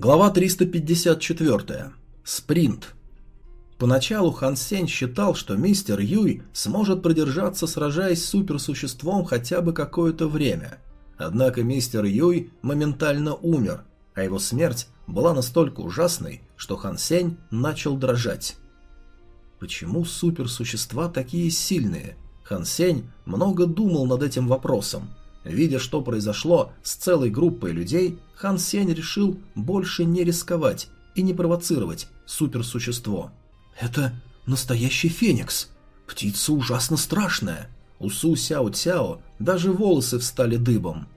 Глава 354. Спринт. Поначалу Хан Сень считал, что мистер Юй сможет продержаться, сражаясь с суперсуществом хотя бы какое-то время. Однако мистер Юй моментально умер, а его смерть была настолько ужасной, что Хан Сень начал дрожать. Почему суперсущества такие сильные? Хан Сень много думал над этим вопросом, Видя, что произошло с целой группой людей, Хан Сень решил больше не рисковать и не провоцировать суперсущество. «Это настоящий феникс. Птица ужасно страшная». У Су Сяо Цяо даже волосы встали дыбом.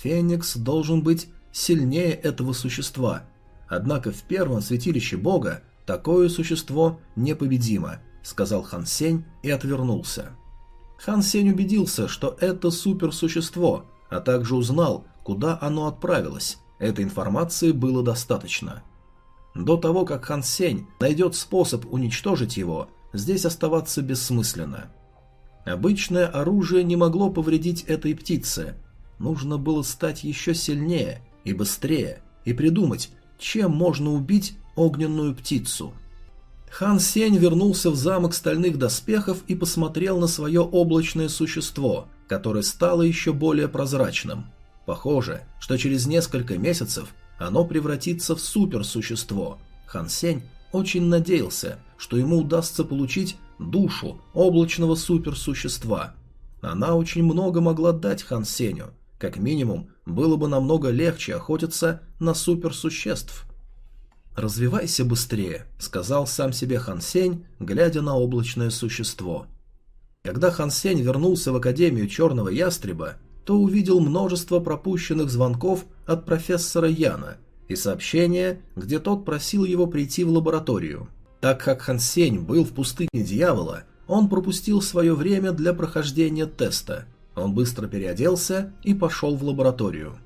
Феникс должен быть сильнее этого существа. Однако в первом святилище бога такое существо непобедимо, сказал Хан Сень и отвернулся. Хан Сень убедился, что это суперсущество, а также узнал, куда оно отправилось. Этой информации было достаточно. До того, как Хан Сень найдет способ уничтожить его, здесь оставаться бессмысленно. Обычное оружие не могло повредить этой птице. Нужно было стать еще сильнее и быстрее и придумать, чем можно убить огненную птицу. Хан Сень вернулся в замок стальных доспехов и посмотрел на свое облачное существо, которое стало еще более прозрачным. Похоже, что через несколько месяцев оно превратится в суперсущество. Хан Сень очень надеялся, что ему удастся получить душу облачного суперсущества. Она очень много могла дать Хан Сеню. Как минимум, было бы намного легче охотиться на суперсуществ. «Развивайся быстрее», — сказал сам себе Хан Сень, глядя на облачное существо. Когда Хан Сень вернулся в Академию Черного Ястреба, то увидел множество пропущенных звонков от профессора Яна и сообщения, где тот просил его прийти в лабораторию. Так как Хан Сень был в пустыне дьявола, он пропустил свое время для прохождения теста. Он быстро переоделся и пошел в лабораторию.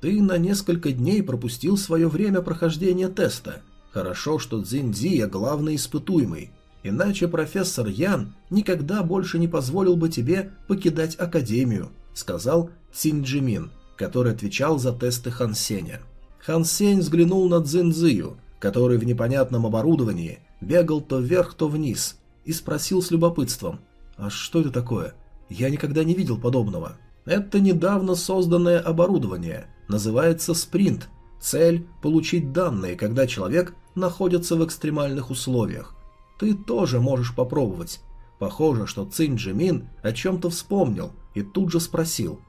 Ты на несколько дней пропустил свое время прохождения теста. Хорошо, что Цзиньцзия главный испытуемый. Иначе профессор Ян никогда больше не позволил бы тебе покидать Академию», — сказал Цинджимин, который отвечал за тесты Хан Сеня. Хан Сень взглянул на Цзиньцзию, который в непонятном оборудовании бегал то вверх, то вниз, и спросил с любопытством, «А что это такое? Я никогда не видел подобного». Это недавно созданное оборудование, называется спринт. Цель – получить данные, когда человек находится в экстремальных условиях. Ты тоже можешь попробовать. Похоже, что Цинь Джимин о чем-то вспомнил и тут же спросил.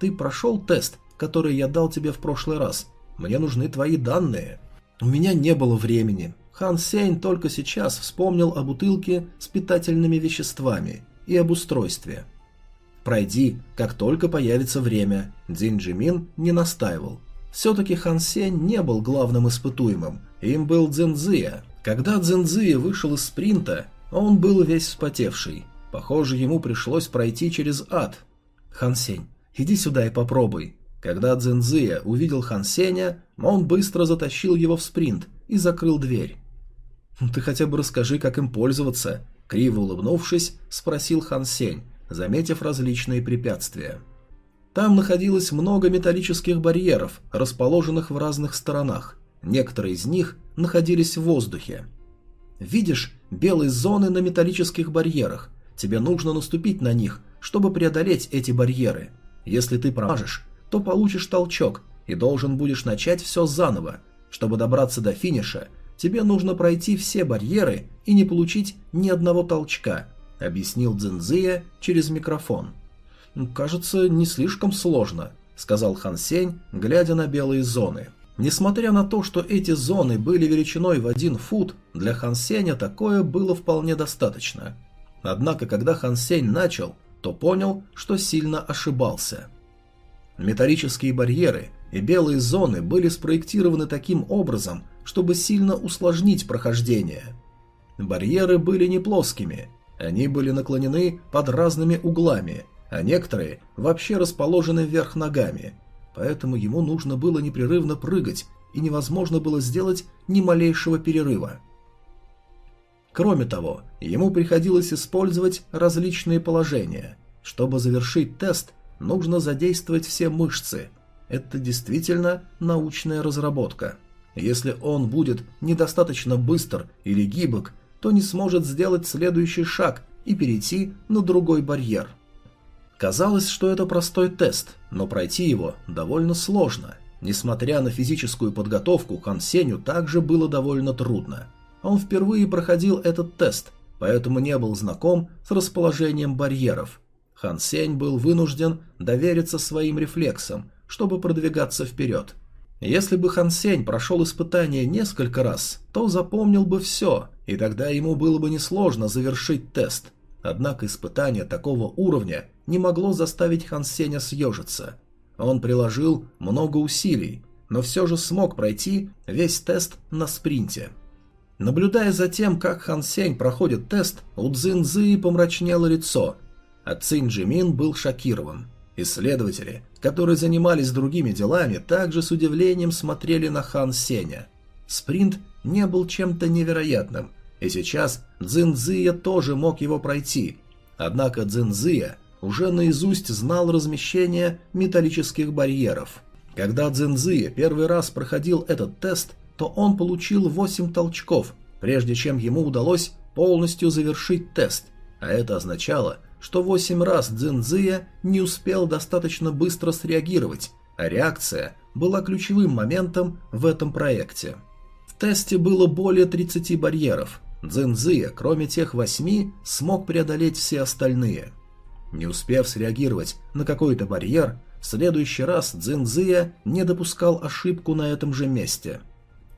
«Ты прошел тест, который я дал тебе в прошлый раз? Мне нужны твои данные». У меня не было времени. Хан Сень только сейчас вспомнил о бутылке с питательными веществами и об устройстве – Пройди, как только появится время. Дин Джимин не настаивал. Все-таки Хан Сень не был главным испытуемым, им был Цзиньцзия. Когда Цзиньцзия вышел из спринта, он был весь вспотевший. Похоже, ему пришлось пройти через ад. Хан Сень, иди сюда и попробуй. Когда Цзиньцзия увидел Хан Сеня, он быстро затащил его в спринт и закрыл дверь. «Ты хотя бы расскажи, как им пользоваться», — криво улыбнувшись, спросил Хан Сень, заметив различные препятствия. Там находилось много металлических барьеров, расположенных в разных сторонах. Некоторые из них находились в воздухе. Видишь белые зоны на металлических барьерах. Тебе нужно наступить на них, чтобы преодолеть эти барьеры. Если ты промажешь, то получишь толчок и должен будешь начать все заново. Чтобы добраться до финиша, тебе нужно пройти все барьеры и не получить ни одного толчка – объяснил Цзинзия через микрофон. «Кажется, не слишком сложно», — сказал Хан Сень, глядя на белые зоны. Несмотря на то, что эти зоны были величиной в один фут, для Хан Сеня такое было вполне достаточно. Однако, когда Хан Сень начал, то понял, что сильно ошибался. Металлические барьеры и белые зоны были спроектированы таким образом, чтобы сильно усложнить прохождение. Барьеры были не плоскими, они были наклонены под разными углами, а некоторые вообще расположены вверх ногами, поэтому ему нужно было непрерывно прыгать, и невозможно было сделать ни малейшего перерыва. Кроме того, ему приходилось использовать различные положения. Чтобы завершить тест, нужно задействовать все мышцы. Это действительно научная разработка. Если он будет недостаточно быстр или гибок, то не сможет сделать следующий шаг и перейти на другой барьер. Казалось, что это простой тест, но пройти его довольно сложно. Несмотря на физическую подготовку, Хан Сеню также было довольно трудно. Он впервые проходил этот тест, поэтому не был знаком с расположением барьеров. Хан Сень был вынужден довериться своим рефлексам, чтобы продвигаться вперед. Если бы Хан Сень прошел испытание несколько раз, то запомнил бы все, и тогда ему было бы несложно завершить тест. Однако испытание такого уровня не могло заставить Хан Сеня съежиться. Он приложил много усилий, но все же смог пройти весь тест на спринте. Наблюдая за тем, как Хан Сень проходит тест, у Цзин Цзы помрачнело лицо, а Цинь Джимин был шокирован. Исследователи, которые занимались другими делами, также с удивлением смотрели на Хан Сеня. Спринт не был чем-то невероятным, и сейчас Цзин Цзия тоже мог его пройти. Однако Цзин Цзия уже наизусть знал размещение металлических барьеров. Когда Цзинзы первый раз проходил этот тест, то он получил 8 толчков, прежде чем ему удалось полностью завершить тест, а это означало, что 8 раз Цзинзия не успел достаточно быстро среагировать, а реакция была ключевым моментом в этом проекте. В тесте было более 30 барьеров. Цзинзия, кроме тех восьми, смог преодолеть все остальные – не успев среагировать на какой-то барьер, в следующий раз Цзиньзия не допускал ошибку на этом же месте.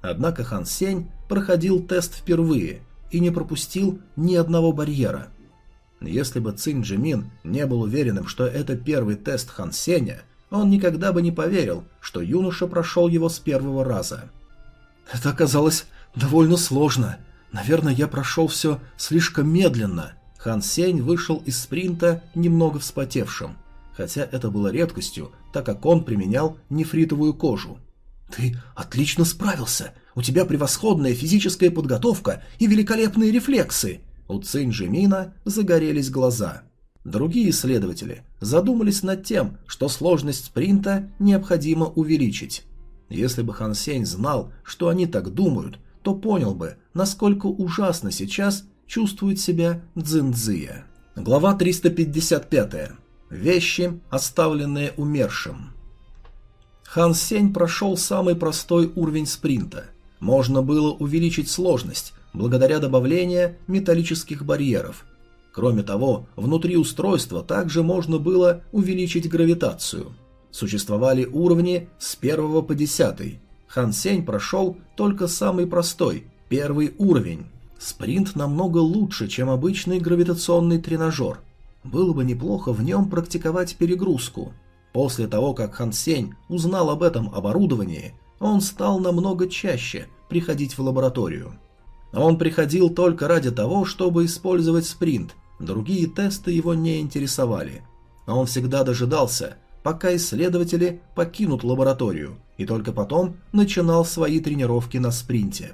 Однако Хан Сень проходил тест впервые и не пропустил ни одного барьера. Если бы Цинь Джимин не был уверенным, что это первый тест Хан Сеня, он никогда бы не поверил, что юноша прошел его с первого раза. «Это оказалось довольно сложно. Наверное, я прошел все слишком медленно», Хан Сень вышел из спринта немного вспотевшим, хотя это было редкостью, так как он применял нефритовую кожу. «Ты отлично справился! У тебя превосходная физическая подготовка и великолепные рефлексы!» У Цинь Жемина загорелись глаза. Другие исследователи задумались над тем, что сложность спринта необходимо увеличить. Если бы Хан Сень знал, что они так думают, то понял бы, насколько ужасно сейчас чувствует себя Цзиньцзия. Глава 355. Вещи, оставленные умершим. Хан Сень прошел самый простой уровень спринта. Можно было увеличить сложность благодаря добавлению металлических барьеров. Кроме того, внутри устройства также можно было увеличить гравитацию. Существовали уровни с 1 по 10. Хан Сень прошел только самый простой, первый уровень. Спринт намного лучше, чем обычный гравитационный тренажер. Было бы неплохо в нем практиковать перегрузку. После того, как Хан Сень узнал об этом оборудовании, он стал намного чаще приходить в лабораторию. Он приходил только ради того, чтобы использовать спринт, другие тесты его не интересовали. Он всегда дожидался, пока исследователи покинут лабораторию, и только потом начинал свои тренировки на спринте.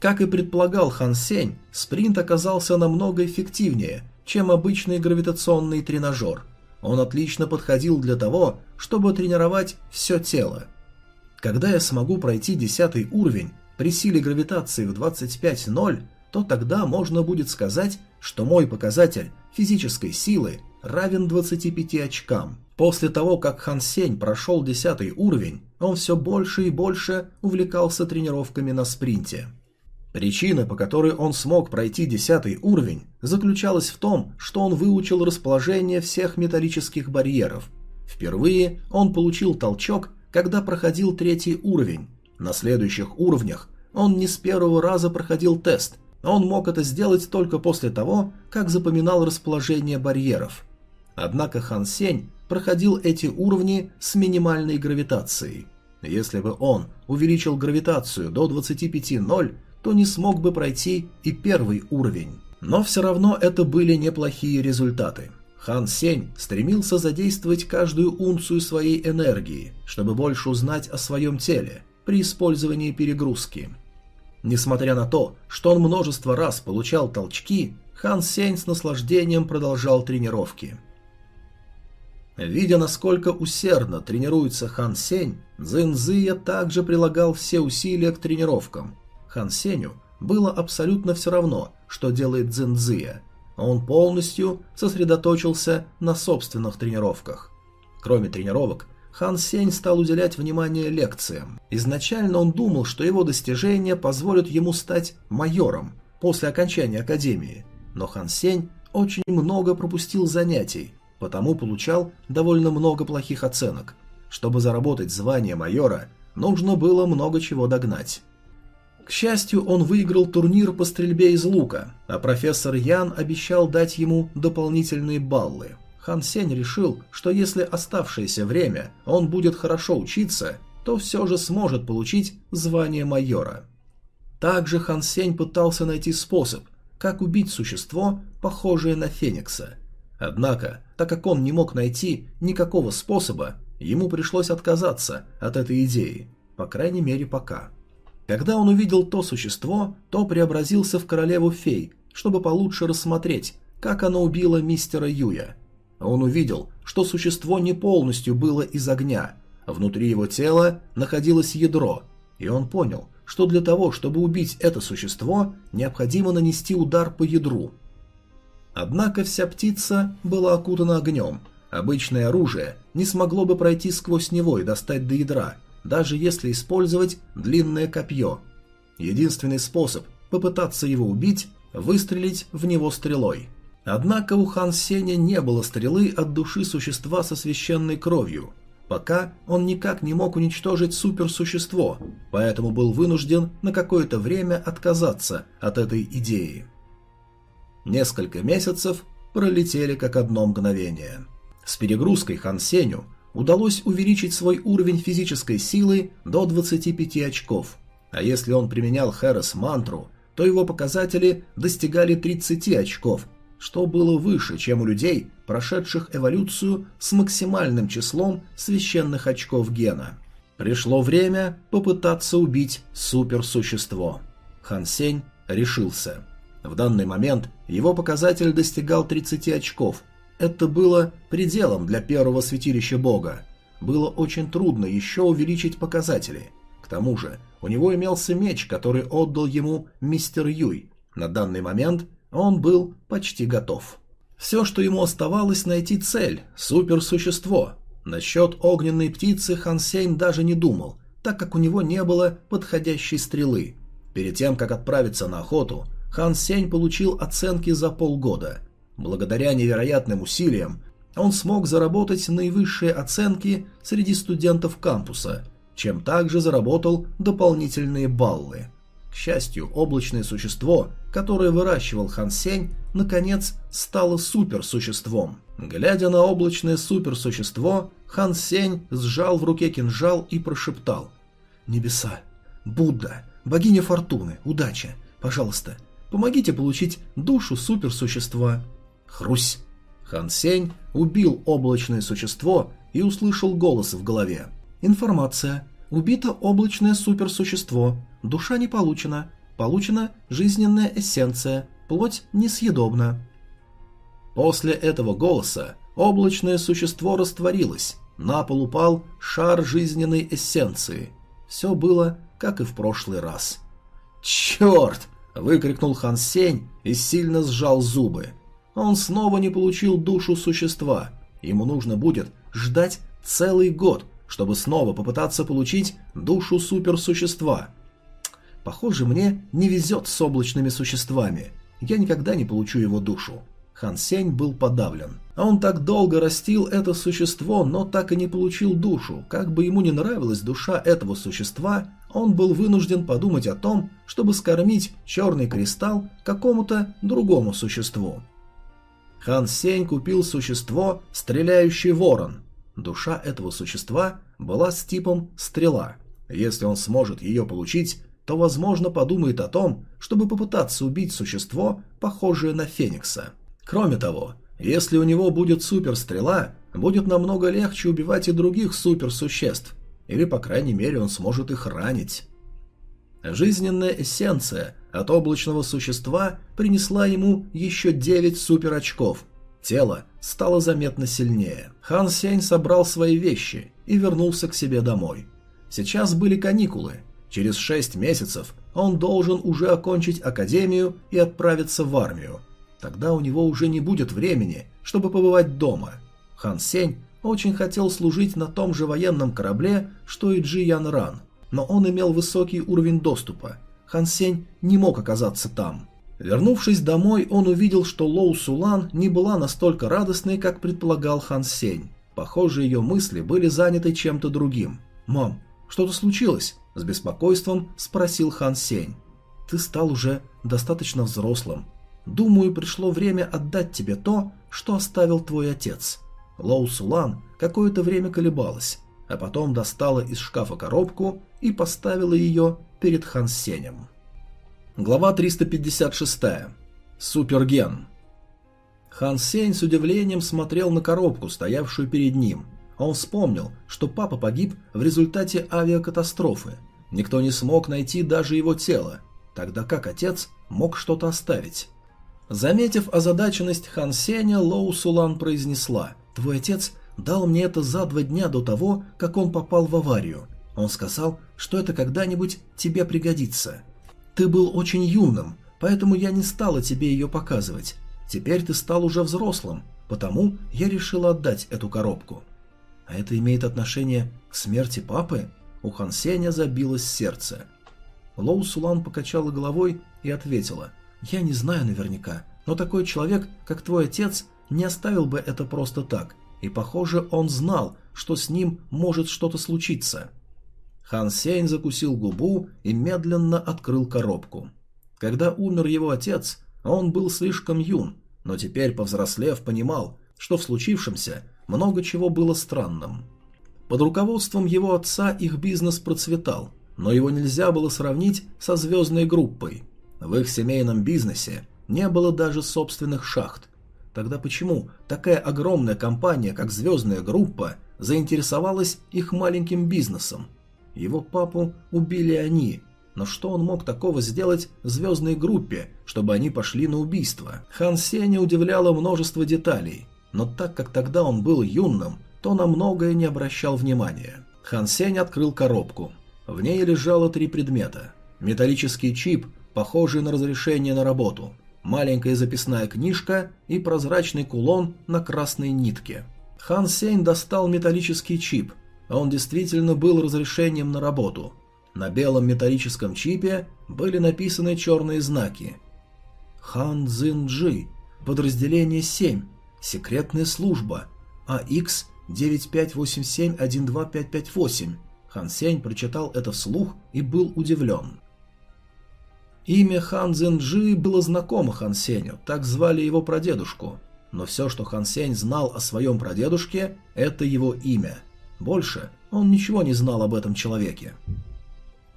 Как и предполагал Хан Сень, спринт оказался намного эффективнее, чем обычный гравитационный тренажер. Он отлично подходил для того, чтобы тренировать все тело. Когда я смогу пройти 10 уровень при силе гравитации в 25.0, то тогда можно будет сказать, что мой показатель физической силы равен 25 очкам. После того, как Хан Сень прошел 10 уровень, он все больше и больше увлекался тренировками на спринте. Причина, по которой он смог пройти десятый уровень, заключалась в том, что он выучил расположение всех металлических барьеров. Впервые он получил толчок, когда проходил третий уровень. На следующих уровнях он не с первого раза проходил тест, он мог это сделать только после того, как запоминал расположение барьеров. Однако Хан Сень проходил эти уровни с минимальной гравитацией. Если бы он увеличил гравитацию до 25.0, то не смог бы пройти и первый уровень. Но все равно это были неплохие результаты. Хан Сень стремился задействовать каждую унцию своей энергии, чтобы больше узнать о своем теле при использовании перегрузки. Несмотря на то, что он множество раз получал толчки, Хан Сень с наслаждением продолжал тренировки. Видя, насколько усердно тренируется Хан Сень, Цзин Зия также прилагал все усилия к тренировкам. Хан Сенью было абсолютно все равно, что делает Цзин Зия. Он полностью сосредоточился на собственных тренировках. Кроме тренировок, Хан Сень стал уделять внимание лекциям. Изначально он думал, что его достижения позволят ему стать майором после окончания академии, но Хан Сень очень много пропустил занятий, потому получал довольно много плохих оценок. Чтобы заработать звание майора, нужно было много чего догнать. К счастью, он выиграл турнир по стрельбе из лука, а профессор Ян обещал дать ему дополнительные баллы. Хан Сень решил, что если оставшееся время он будет хорошо учиться, то все же сможет получить звание майора. Также Хан Сень пытался найти способ, как убить существо, похожее на Феникса. Однако, так как он не мог найти никакого способа, ему пришлось отказаться от этой идеи, по крайней мере пока. Когда он увидел то существо, то преобразился в королеву-фей, чтобы получше рассмотреть, как оно убило мистера Юя. Он увидел, что существо не полностью было из огня, внутри его тела находилось ядро, и он понял, что для того, чтобы убить это существо, необходимо нанести удар по ядру. Однако вся птица была окутана огнем. Обычное оружие не смогло бы пройти сквозь него и достать до ядра, даже если использовать длинное копье. Единственный способ попытаться его убить – выстрелить в него стрелой. Однако у Хан Сеня не было стрелы от души существа со священной кровью. Пока он никак не мог уничтожить суперсущество, поэтому был вынужден на какое-то время отказаться от этой идеи. Несколько месяцев пролетели как одно мгновение. С перегрузкой Хан Сеню удалось увеличить свой уровень физической силы до 25 очков, а если он применял Хэрос мантру, то его показатели достигали 30 очков, что было выше, чем у людей, прошедших эволюцию с максимальным числом священных очков гена. Пришло время попытаться убить суперсущество. Хан Сень решился. В данный момент его показатель достигал 30 очков, это было пределом для первого святилища бога. Было очень трудно еще увеличить показатели. К тому же, у него имелся меч, который отдал ему мистер Юй. На данный момент он был почти готов. Все, что ему оставалось, найти цель – суперсущество. Насчет огненной птицы Хан Сень даже не думал, так как у него не было подходящей стрелы. Перед тем, как отправиться на охоту, Хан Сень получил оценки за полгода – Благодаря невероятным усилиям он смог заработать наивысшие оценки среди студентов кампуса, чем также заработал дополнительные баллы. К счастью, облачное существо, которое выращивал Хан Сень, наконец стало суперсуществом. Глядя на облачное суперсущество, Хан Сень сжал в руке кинжал и прошептал «Небеса, Будда, богиня фортуны, удача, пожалуйста, помогите получить душу суперсущества». Хрусь! Хан Сень убил облачное существо и услышал голос в голове. Информация. Убито облачное суперсущество. Душа не получена. Получена жизненная эссенция. Плоть несъедобна. После этого голоса облачное существо растворилось. На пол упал шар жизненной эссенции. Все было, как и в прошлый раз. «Черт!» – выкрикнул Хан Сень и сильно сжал зубы. Он снова не получил душу существа. Ему нужно будет ждать целый год, чтобы снова попытаться получить душу суперсущества. Похоже, мне не везет с облачными существами. Я никогда не получу его душу. Хан Сень был подавлен. А он так долго растил это существо, но так и не получил душу. Как бы ему не нравилась душа этого существа, он был вынужден подумать о том, чтобы скормить черный кристалл какому-то другому существу. Хан Сень купил существо «Стреляющий ворон». Душа этого существа была с типом «Стрела». Если он сможет ее получить, то, возможно, подумает о том, чтобы попытаться убить существо, похожее на Феникса. Кроме того, если у него будет суперстрела, будет намного легче убивать и других суперсуществ, или, по крайней мере, он сможет их ранить. Жизненная эссенция от облачного существа принесла ему еще 9 суперочков. Тело стало заметно сильнее. Хан Сень собрал свои вещи и вернулся к себе домой. Сейчас были каникулы. Через шесть месяцев он должен уже окончить академию и отправиться в армию. Тогда у него уже не будет времени, чтобы побывать дома. Хан Сень очень хотел служить на том же военном корабле, что и Джи Ян Ран, но он имел высокий уровень доступа. Хан Сень не мог оказаться там. Вернувшись домой, он увидел, что Лоу Сулан не была настолько радостной, как предполагал Хан Сень. Похоже, ее мысли были заняты чем-то другим. «Мам, что-то случилось?» – с беспокойством спросил Хан Сень. «Ты стал уже достаточно взрослым. Думаю, пришло время отдать тебе то, что оставил твой отец». Лоу Сулан какое-то время колебалась, а потом достала из шкафа коробку и поставила ее перед Хан Сенем. Глава 356. Суперген. Хан Сень с удивлением смотрел на коробку, стоявшую перед ним. Он вспомнил, что папа погиб в результате авиакатастрофы. Никто не смог найти даже его тело. Тогда как отец мог что-то оставить? Заметив озадаченность Хан Сеня, Лоу Сулан произнесла «Твой отец дал мне это за два дня до того, как он попал в аварию. Он сказал, что это когда-нибудь тебе пригодится. Ты был очень юным, поэтому я не стала тебе ее показывать. Теперь ты стал уже взрослым, потому я решила отдать эту коробку». «А это имеет отношение к смерти папы?» У Хан Сеня забилось сердце. Лоу Сулан покачала головой и ответила «Я не знаю наверняка, но такой человек, как твой отец, не оставил бы это просто так, и, похоже, он знал, что с ним может что-то случиться. Хан Сень закусил губу и медленно открыл коробку. Когда умер его отец, он был слишком юн, но теперь, повзрослев, понимал, что в случившемся много чего было странным. Под руководством его отца их бизнес процветал, но его нельзя было сравнить со звездной группой. В их семейном бизнесе не было даже собственных шахт, Тогда почему такая огромная компания, как «Звездная группа», заинтересовалась их маленьким бизнесом? Его папу убили они, но что он мог такого сделать звездной группе, чтобы они пошли на убийство? Хан Сеня удивляло множество деталей, но так как тогда он был юным, то на многое не обращал внимания. Хан Сень открыл коробку. В ней лежало три предмета. Металлический чип, похожий на разрешение на работу маленькая записная книжка и прозрачный кулон на красной нитке. Хан Сень достал металлический чип, он действительно был разрешением на работу. На белом металлическом чипе были написаны черные знаки. Хан Цзинджи, подразделение 7, секретная служба, АХ 9587-12558. Хан Сень прочитал это вслух и был удивлен. Имя Хан Зенджи было знакомо Хан Сеню, так звали его прадедушку. Но все, что Хан Сень знал о своем прадедушке, это его имя. Больше он ничего не знал об этом человеке.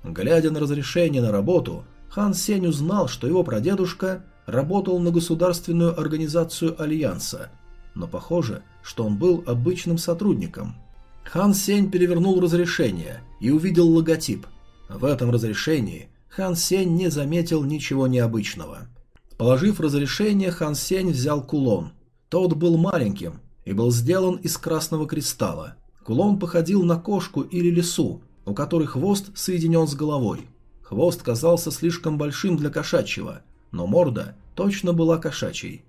Глядя на разрешение на работу, Хан Сень узнал, что его прадедушка работал на государственную организацию Альянса, но похоже, что он был обычным сотрудником. Хан Сень перевернул разрешение и увидел логотип. В этом разрешении Хан Сень не заметил ничего необычного. Положив разрешение, Хан Сень взял кулон. Тот был маленьким и был сделан из красного кристалла. Кулон походил на кошку или лису, у которой хвост соединен с головой. Хвост казался слишком большим для кошачьего, но морда точно была кошачьей.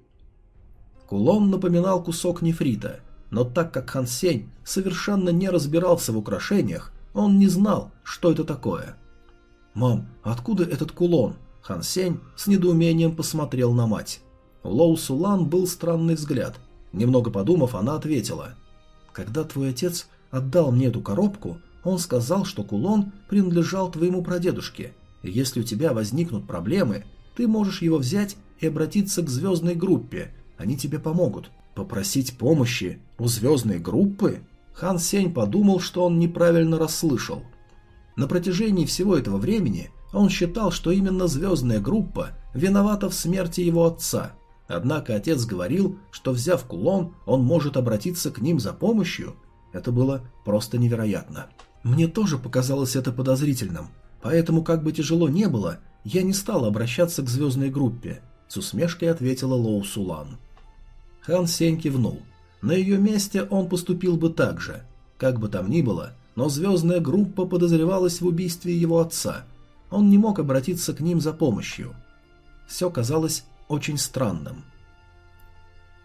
Кулон напоминал кусок нефрита, но так как Хан Сень совершенно не разбирался в украшениях, он не знал, что это такое – «Мам, откуда этот кулон?» Хан Сень с недоумением посмотрел на мать. У Лоу Сулан был странный взгляд. Немного подумав, она ответила. «Когда твой отец отдал мне эту коробку, он сказал, что кулон принадлежал твоему прадедушке. И если у тебя возникнут проблемы, ты можешь его взять и обратиться к звездной группе. Они тебе помогут. Попросить помощи у звездной группы? Хан Сень подумал, что он неправильно расслышал. На протяжении всего этого времени он считал, что именно звездная группа виновата в смерти его отца. Однако отец говорил, что взяв кулон, он может обратиться к ним за помощью. Это было просто невероятно. Мне тоже показалось это подозрительным, поэтому, как бы тяжело не было, я не стал обращаться к звездной группе, с усмешкой ответила Лоу Сулан. Хан Сень кивнул. На ее месте он поступил бы так же. Как бы там ни было, но звездная группа подозревалась в убийстве его отца. Он не мог обратиться к ним за помощью. Все казалось очень странным.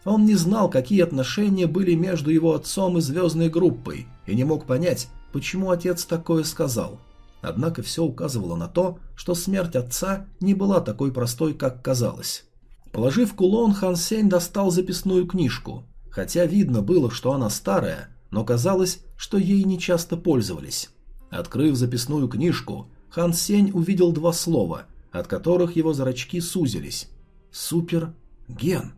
Он не знал, какие отношения были между его отцом и звездной группой, и не мог понять, почему отец такое сказал. Однако все указывало на то, что смерть отца не была такой простой, как казалось. Положив кулон, Хан Сень достал записную книжку. Хотя видно было, что она старая, но казалось, что ей не часто пользовались. Открыв записную книжку, Хан Сень увидел два слова, от которых его зрачки сузились. «Супер-ген».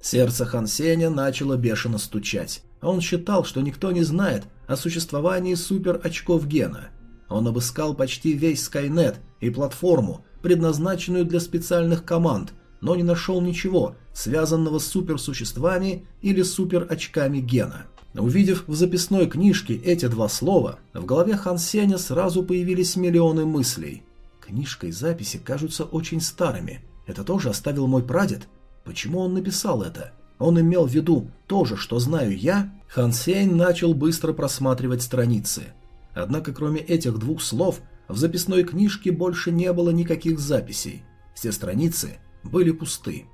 Сердце Хан Сеня начало бешено стучать. Он считал, что никто не знает о существовании супер-очков гена. Он обыскал почти весь Скайнет и платформу, предназначенную для специальных команд, но не нашел ничего, связанного с суперсуществами или суперочками гена. Увидев в записной книжке эти два слова, в голове Хан Сеня сразу появились миллионы мыслей. Книжка и записи кажутся очень старыми. Это тоже оставил мой прадед? Почему он написал это? Он имел в виду то же, что знаю я? Хан Сень начал быстро просматривать страницы. Однако кроме этих двух слов в записной книжке больше не было никаких записей. Все страницы были пусты.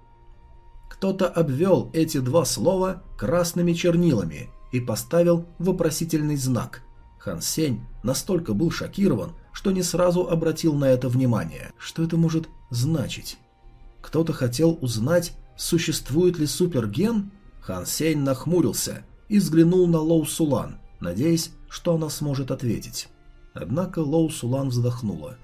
Кто-то обвел эти два слова красными чернилами и поставил вопросительный знак. Хан Сень настолько был шокирован, что не сразу обратил на это внимание. Что это может значить? Кто-то хотел узнать, существует ли суперген? Хан Сень нахмурился и взглянул на Лоу Сулан, надеясь, что она сможет ответить. Однако Лоу Сулан вздохнула.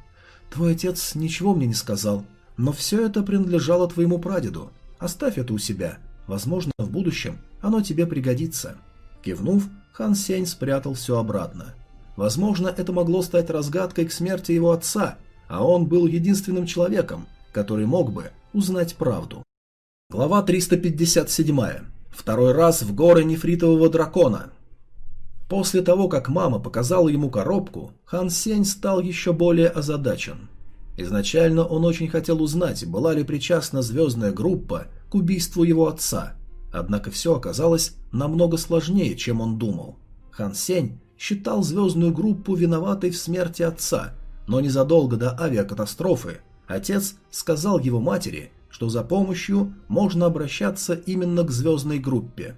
«Твой отец ничего мне не сказал, но все это принадлежало твоему прадеду. Оставь это у себя. Возможно, в будущем оно тебе пригодится». Кивнув, Хан Сень спрятал все обратно. Возможно, это могло стать разгадкой к смерти его отца, а он был единственным человеком, который мог бы узнать правду. Глава 357. Второй раз в горы нефритового дракона. После того, как мама показала ему коробку, Хан Сень стал еще более озадачен. Изначально он очень хотел узнать, была ли причастна звездная группа к убийству его отца. Однако все оказалось намного сложнее, чем он думал. Хан Сень считал звездную группу виноватой в смерти отца, но незадолго до авиакатастрофы отец сказал его матери, что за помощью можно обращаться именно к звездной группе.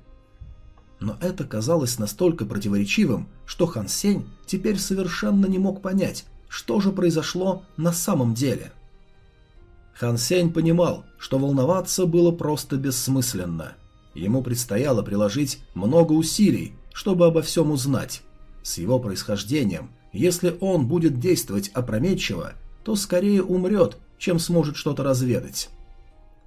Но это казалось настолько противоречивым, что Хан Сень теперь совершенно не мог понять, что же произошло на самом деле. Хан Сень понимал, что волноваться было просто бессмысленно. Ему предстояло приложить много усилий, чтобы обо всем узнать. С его происхождением, если он будет действовать опрометчиво, то скорее умрет, чем сможет что-то разведать.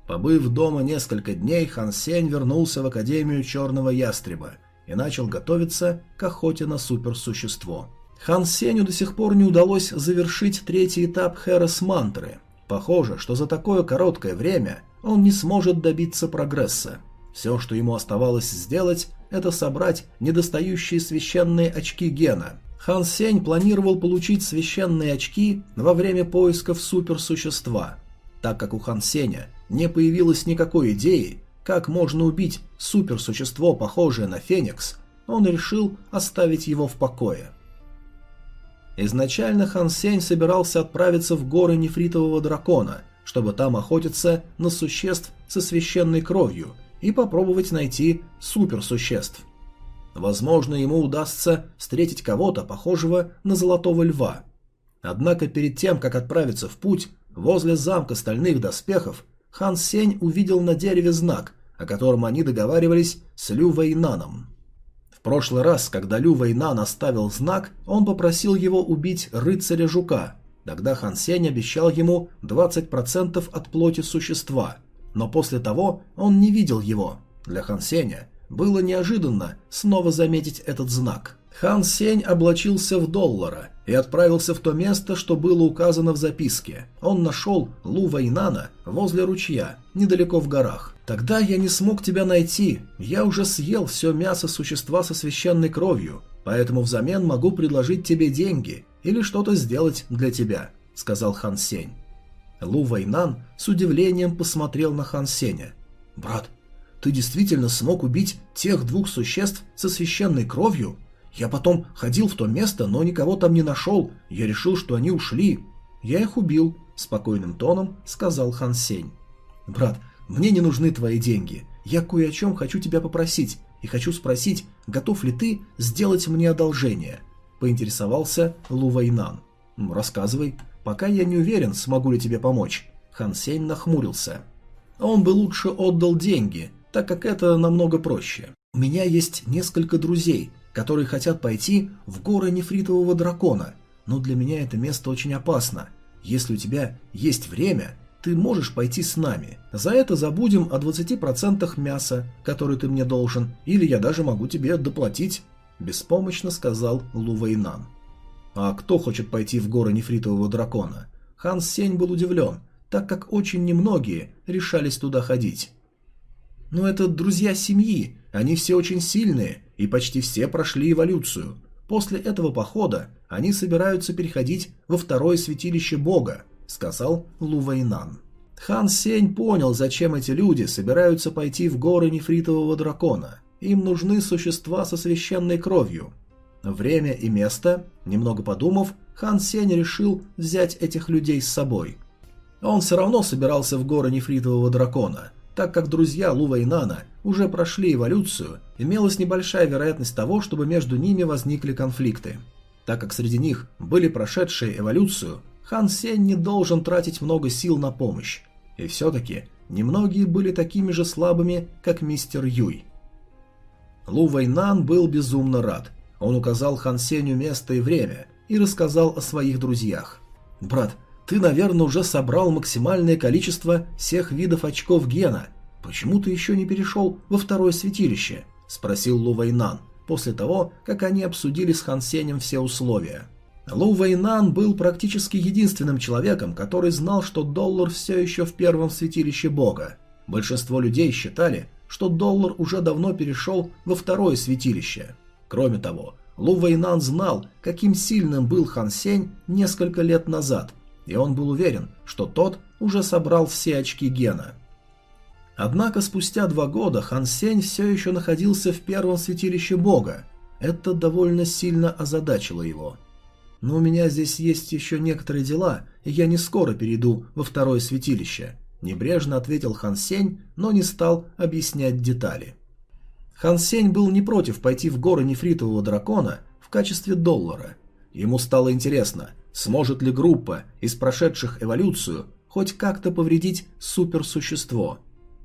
Побыв дома несколько дней, Хан Сень вернулся в Академию Черного Ястреба и начал готовиться к охоте на суперсущество. Хан Сеню до сих пор не удалось завершить третий этап Хэрос Мантры. Похоже, что за такое короткое время он не сможет добиться прогресса. Все, что ему оставалось сделать, это собрать недостающие священные очки гена. Хан Сень планировал получить священные очки во время поисков суперсущества. Так как у Хан Сеня не появилось никакой идеи, как можно убить суперсущество, похожее на Феникс, он решил оставить его в покое. Изначально Хан Сень собирался отправиться в горы нефритового дракона, чтобы там охотиться на существ со священной кровью и попробовать найти суперсуществ. Возможно, ему удастся встретить кого-то, похожего на золотого льва. Однако перед тем, как отправиться в путь, возле замка стальных доспехов Хан Сень увидел на дереве знак, о котором они договаривались с Лю Вэйнаном. В прошлый раз, когда Лю Вэйнан оставил знак, он попросил его убить рыцаря-жука. Тогда Хан Сень обещал ему 20% от плоти существа, но после того он не видел его. Для Хан Сеня было неожиданно снова заметить этот знак. Хан Сень облачился в доллара и отправился в то место, что было указано в записке. Он нашел Лу Вайнана возле ручья, недалеко в горах. «Тогда я не смог тебя найти. Я уже съел все мясо существа со священной кровью, поэтому взамен могу предложить тебе деньги или что-то сделать для тебя», — сказал Хан Сень. Лу Вайнан с удивлением посмотрел на Хан Сеня. «Брат, ты действительно смог убить тех двух существ со священной кровью? Я потом ходил в то место, но никого там не нашел. Я решил, что они ушли. Я их убил, спокойным тоном сказал Хан Сень. Брат, мне не нужны твои деньги. Я кое о чем хочу тебя попросить и хочу спросить, готов ли ты сделать мне одолжение? Поинтересовался Лу Вайнан. Рассказывай. Пока я не уверен, смогу ли тебе помочь. Хан Сень нахмурился. Он бы лучше отдал деньги, так как это намного проще. У меня есть несколько друзей, которые хотят пойти в горы нефритового дракона, но для меня это место очень опасно. Если у тебя есть время, ты можешь пойти с нами. За это забудем о 20% мяса, который ты мне должен, или я даже могу тебе доплатить», – беспомощно сказал Лу. «А кто хочет пойти в горы нефритового дракона?» Ханс Сень был удивлен, так как очень немногие решались туда ходить. «Но это друзья семьи, они все очень сильные, и почти все прошли эволюцию. После этого похода они собираются переходить во второе святилище бога», — сказал Лу Вэйнан. Хан Сень понял, зачем эти люди собираются пойти в горы нефритового дракона. Им нужны существа со священной кровью. Время и место, немного подумав, Хан Сень решил взять этих людей с собой. Он все равно собирался в горы нефритового дракона, так как друзья Лува и Нана уже прошли эволюцию, имелась небольшая вероятность того, чтобы между ними возникли конфликты. Так как среди них были прошедшие эволюцию, Хан Сень не должен тратить много сил на помощь. И все-таки немногие были такими же слабыми, как мистер Юй. Лу Вайнан был безумно рад. Он указал Хан Сенью место и время и рассказал о своих друзьях. «Брат, ты, наверное, уже собрал максимальное количество всех видов очков гена. Почему ты еще не перешел во второе святилище?» – спросил Лу Вайнан после того, как они обсудили с Хан Сенем все условия. Лу Вайнан был практически единственным человеком, который знал, что доллар все еще в первом святилище бога. Большинство людей считали, что доллар уже давно перешел во второе святилище. Кроме того, Лу Вайнан знал, каким сильным был Хан Сень несколько лет назад, и он был уверен, что тот уже собрал все очки гена. Однако спустя два года Хан Сень все еще находился в первом святилище бога. Это довольно сильно озадачило его. «Но у меня здесь есть еще некоторые дела, и я не скоро перейду во второе святилище», небрежно ответил Хан Сень, но не стал объяснять детали. Хан Сень был не против пойти в горы нефритового дракона в качестве доллара. Ему стало интересно, Сможет ли группа из прошедших эволюцию хоть как-то повредить суперсущество?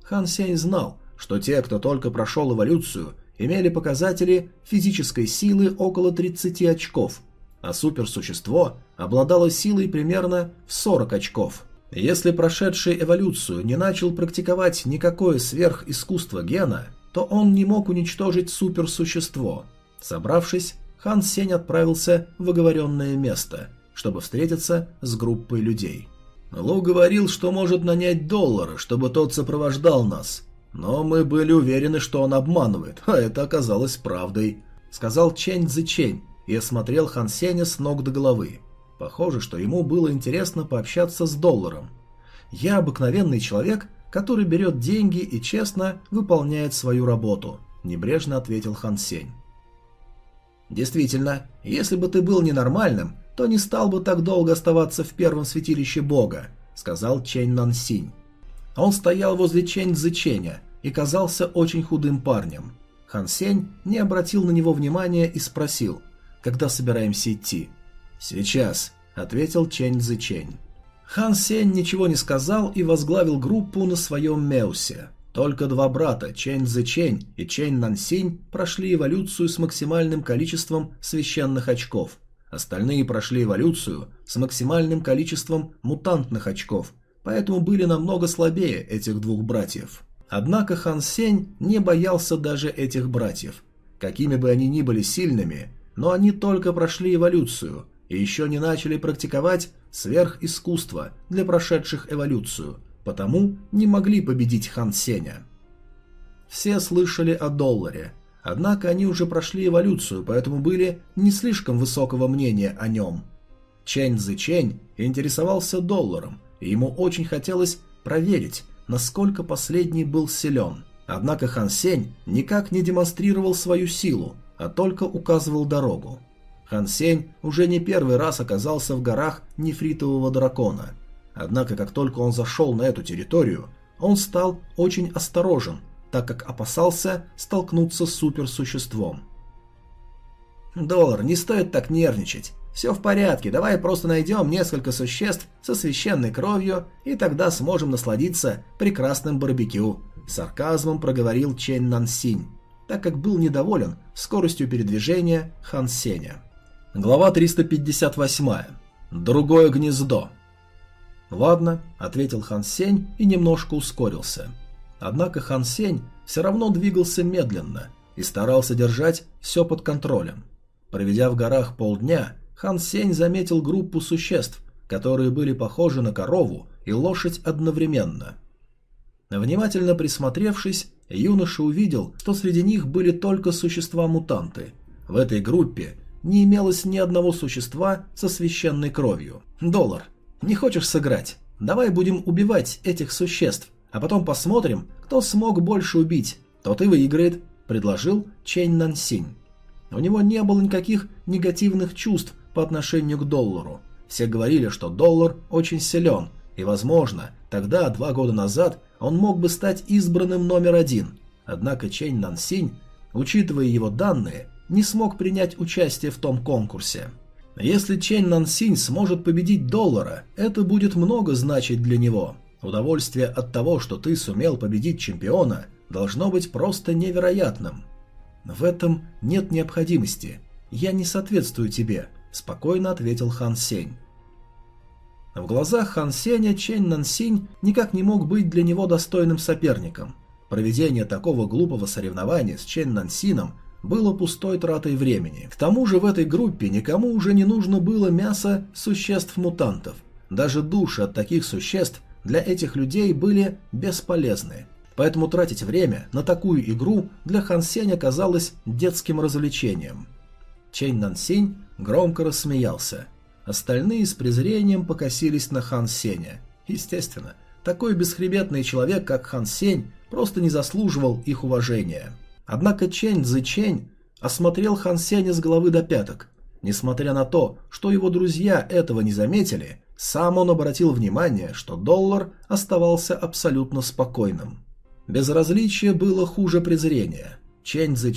Хан Сень знал, что те, кто только прошел эволюцию, имели показатели физической силы около 30 очков, а суперсущество обладало силой примерно в 40 очков. Если прошедший эволюцию не начал практиковать никакое сверхискусство гена, то он не мог уничтожить суперсущество. Собравшись, Хан Сень отправился в оговоренное место – чтобы встретиться с группой людей. Лу говорил, что может нанять доллара, чтобы тот сопровождал нас. Но мы были уверены, что он обманывает, а это оказалось правдой. Сказал Чэнь Цзэчэнь и осмотрел Хан Сеня с ног до головы. Похоже, что ему было интересно пообщаться с долларом. «Я обыкновенный человек, который берет деньги и честно выполняет свою работу», – небрежно ответил Хан Сень. «Действительно, если бы ты был ненормальным, то не стал бы так долго оставаться в первом святилище бога», — сказал Чэнь Нансинь. Он стоял возле Чэнь Цзыченя и казался очень худым парнем. Хан Сень не обратил на него внимания и спросил, «Когда собираемся идти?» «Сейчас», — ответил Чэнь Цзычень. Хан Сень ничего не сказал и возглавил группу на своем Меусе. Только два брата, Чэнь Цзычень и Чэнь Нансинь, прошли эволюцию с максимальным количеством священных очков — Остальные прошли эволюцию с максимальным количеством мутантных очков, поэтому были намного слабее этих двух братьев. Однако Хан Сень не боялся даже этих братьев. Какими бы они ни были сильными, но они только прошли эволюцию и еще не начали практиковать сверхискусство для прошедших эволюцию, потому не могли победить Хан Сеня. Все слышали о долларе – Однако они уже прошли эволюцию, поэтому были не слишком высокого мнения о нем. Чэнь Цзы Чэнь интересовался долларом, и ему очень хотелось проверить, насколько последний был силен. Однако Хан Сень никак не демонстрировал свою силу, а только указывал дорогу. Хан Сень уже не первый раз оказался в горах нефритового дракона. Однако, как только он зашел на эту территорию, он стал очень осторожен, так как опасался столкнуться с суперсуществом. «Доллар, не стоит так нервничать. Все в порядке, давай просто найдем несколько существ со священной кровью, и тогда сможем насладиться прекрасным барбекю», – сарказмом проговорил Чен Нансинь, так как был недоволен скоростью передвижения Хан Сеня. Глава 358. Другое гнездо. «Ладно», — ответил Хан Сень и немножко ускорился. Однако Хан Сень все равно двигался медленно и старался держать все под контролем. Проведя в горах полдня, Хан Сень заметил группу существ, которые были похожи на корову и лошадь одновременно. Внимательно присмотревшись, юноша увидел, что среди них были только существа-мутанты. В этой группе не имелось ни одного существа со священной кровью. Доллар, не хочешь сыграть? Давай будем убивать этих существ, а потом посмотрим, кто смог больше убить, тот и выиграет, предложил Чэнь Нансинь. У него не было никаких негативных чувств по отношению к доллару. Все говорили, что доллар очень силен, и, возможно, тогда, два года назад, он мог бы стать избранным номер один. Однако Чэнь Нансинь, учитывая его данные, не смог принять участие в том конкурсе. Если Чэнь Нансинь сможет победить доллара, это будет много значить для него. Удовольствие от того, что ты сумел победить чемпиона, должно быть просто невероятным. В этом нет необходимости. Я не соответствую тебе, спокойно ответил Хан Сень. В глазах Хан Сеня Чэнь Нансинь никак не мог быть для него достойным соперником. Проведение такого глупого соревнования с Чэнь Нансином было пустой тратой времени. К тому же в этой группе никому уже не нужно было мясо существ-мутантов. Даже души от таких существ для этих людей были бесполезны. Поэтому тратить время на такую игру для Хан Сеня казалось детским развлечением. Чэнь Нансинь громко рассмеялся. Остальные с презрением покосились на Хан Сеня. Естественно, такой бесхребетный человек, как Хан Сень, просто не заслуживал их уважения. Однако Чэнь Цзы осмотрел Хан Сеня с головы до пяток. Несмотря на то, что его друзья этого не заметили, сам он обратил внимание, что доллар оставался абсолютно спокойным. Безразличие было хуже презрения. Чэнь Цзы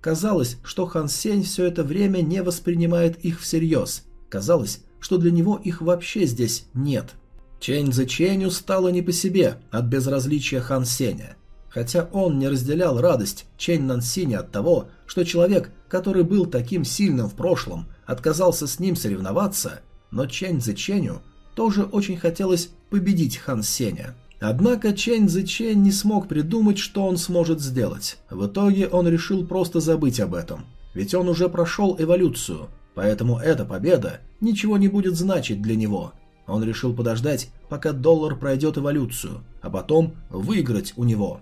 казалось, что Хан Сень все это время не воспринимает их всерьез. Казалось, что для него их вообще здесь нет. Чэнь Цзы стало не по себе от безразличия Хан Сеня. Хотя он не разделял радость Чэнь Нансиня от того, что человек, который был таким сильным в прошлом, отказался с ним соревноваться, но Чэнь Цзэченю тоже очень хотелось победить Хан Сеня. Однако Чэнь Цзэчень не смог придумать, что он сможет сделать. В итоге он решил просто забыть об этом. Ведь он уже прошел эволюцию, поэтому эта победа ничего не будет значить для него. Он решил подождать, пока доллар пройдет эволюцию, а потом выиграть у него.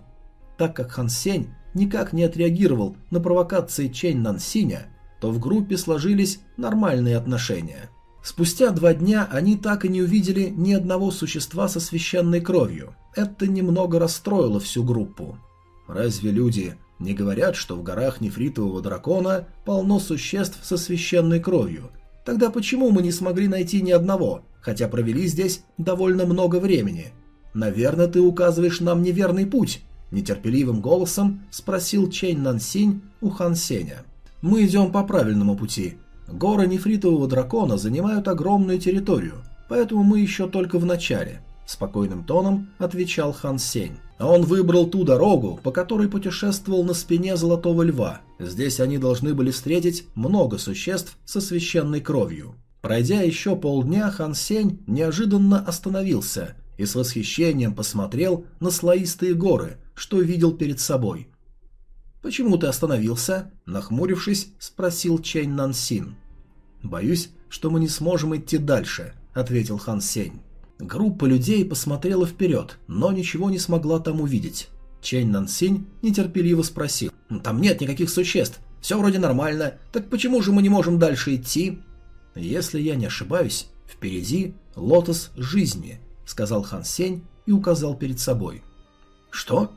Так как Хан Сень никак не отреагировал на провокации Чэнь Нансиня, то в группе сложились нормальные отношения. Спустя два дня они так и не увидели ни одного существа со священной кровью. Это немного расстроило всю группу. Разве люди не говорят, что в горах нефритового дракона полно существ со священной кровью? Тогда почему мы не смогли найти ни одного, хотя провели здесь довольно много времени? Наверное, ты указываешь нам неверный путь, Нетерпеливым голосом спросил Чэнь Нансинь у Хан Сеня. «Мы идем по правильному пути. Горы нефритового дракона занимают огромную территорию, поэтому мы еще только в начале», – спокойным тоном отвечал Хан Сень. Он выбрал ту дорогу, по которой путешествовал на спине Золотого Льва. Здесь они должны были встретить много существ со священной кровью. Пройдя еще полдня, Хан Сень неожиданно остановился и с восхищением посмотрел на слоистые горы, что видел перед собой. «Почему ты остановился?» – нахмурившись, спросил Чэнь Нансин. «Боюсь, что мы не сможем идти дальше», – ответил Хан Сень. Группа людей посмотрела вперед, но ничего не смогла там увидеть. Чэнь Нансинь нетерпеливо спросил. «Там нет никаких существ, все вроде нормально, так почему же мы не можем дальше идти?» «Если я не ошибаюсь, впереди лотос жизни», — сказал Хан Сень и указал перед собой. «Что?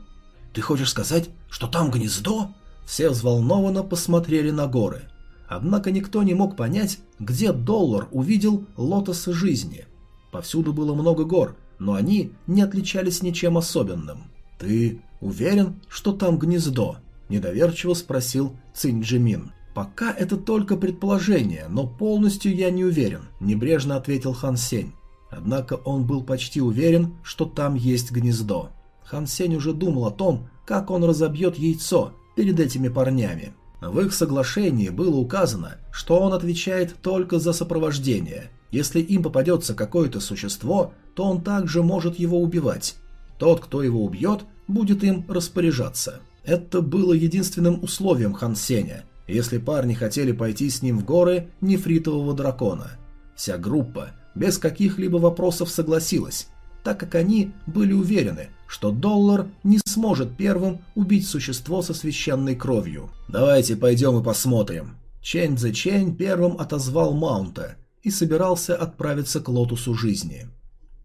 Ты хочешь сказать, что там гнездо? Все взволнованно посмотрели на горы. Однако никто не мог понять, где Доллар увидел лотосы жизни. Повсюду было много гор, но они не отличались ничем особенным. «Ты уверен, что там гнездо?» – недоверчиво спросил Цинджимин. «Пока это только предположение, но полностью я не уверен», – небрежно ответил Хан Сень. Однако он был почти уверен, что там есть гнездо. Хан Сень уже думал о том, как он разобьет яйцо перед этими парнями. В их соглашении было указано, что он отвечает только за сопровождение. Если им попадется какое-то существо, то он также может его убивать. Тот, кто его убьет, будет им распоряжаться. Это было единственным условием Хан Сеня, если парни хотели пойти с ним в горы нефритового дракона. Вся группа без каких-либо вопросов согласилась, так как они были уверены, что Доллар не сможет первым убить существо со священной кровью. «Давайте пойдем и посмотрим». Чэнь Цзэ Чэнь первым отозвал Маунта и собирался отправиться к Лотусу Жизни.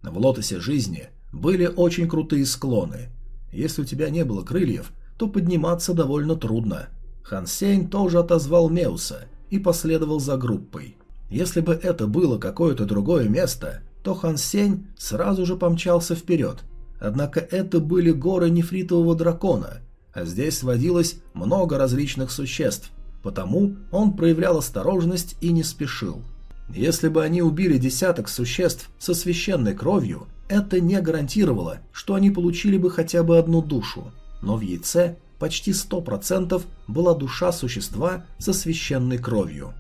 В Лотосе Жизни были очень крутые склоны. Если у тебя не было крыльев, то подниматься довольно трудно. Хан Сень тоже отозвал Меуса и последовал за группой. Если бы это было какое-то другое место, то Хан Сень сразу же помчался вперед. Однако это были горы нефритового дракона, а здесь водилось много различных существ, потому он проявлял осторожность и не спешил. Если бы они убили десяток существ со священной кровью, это не гарантировало, что они получили бы хотя бы одну душу, но в яйце почти 100% была душа существа со священной кровью.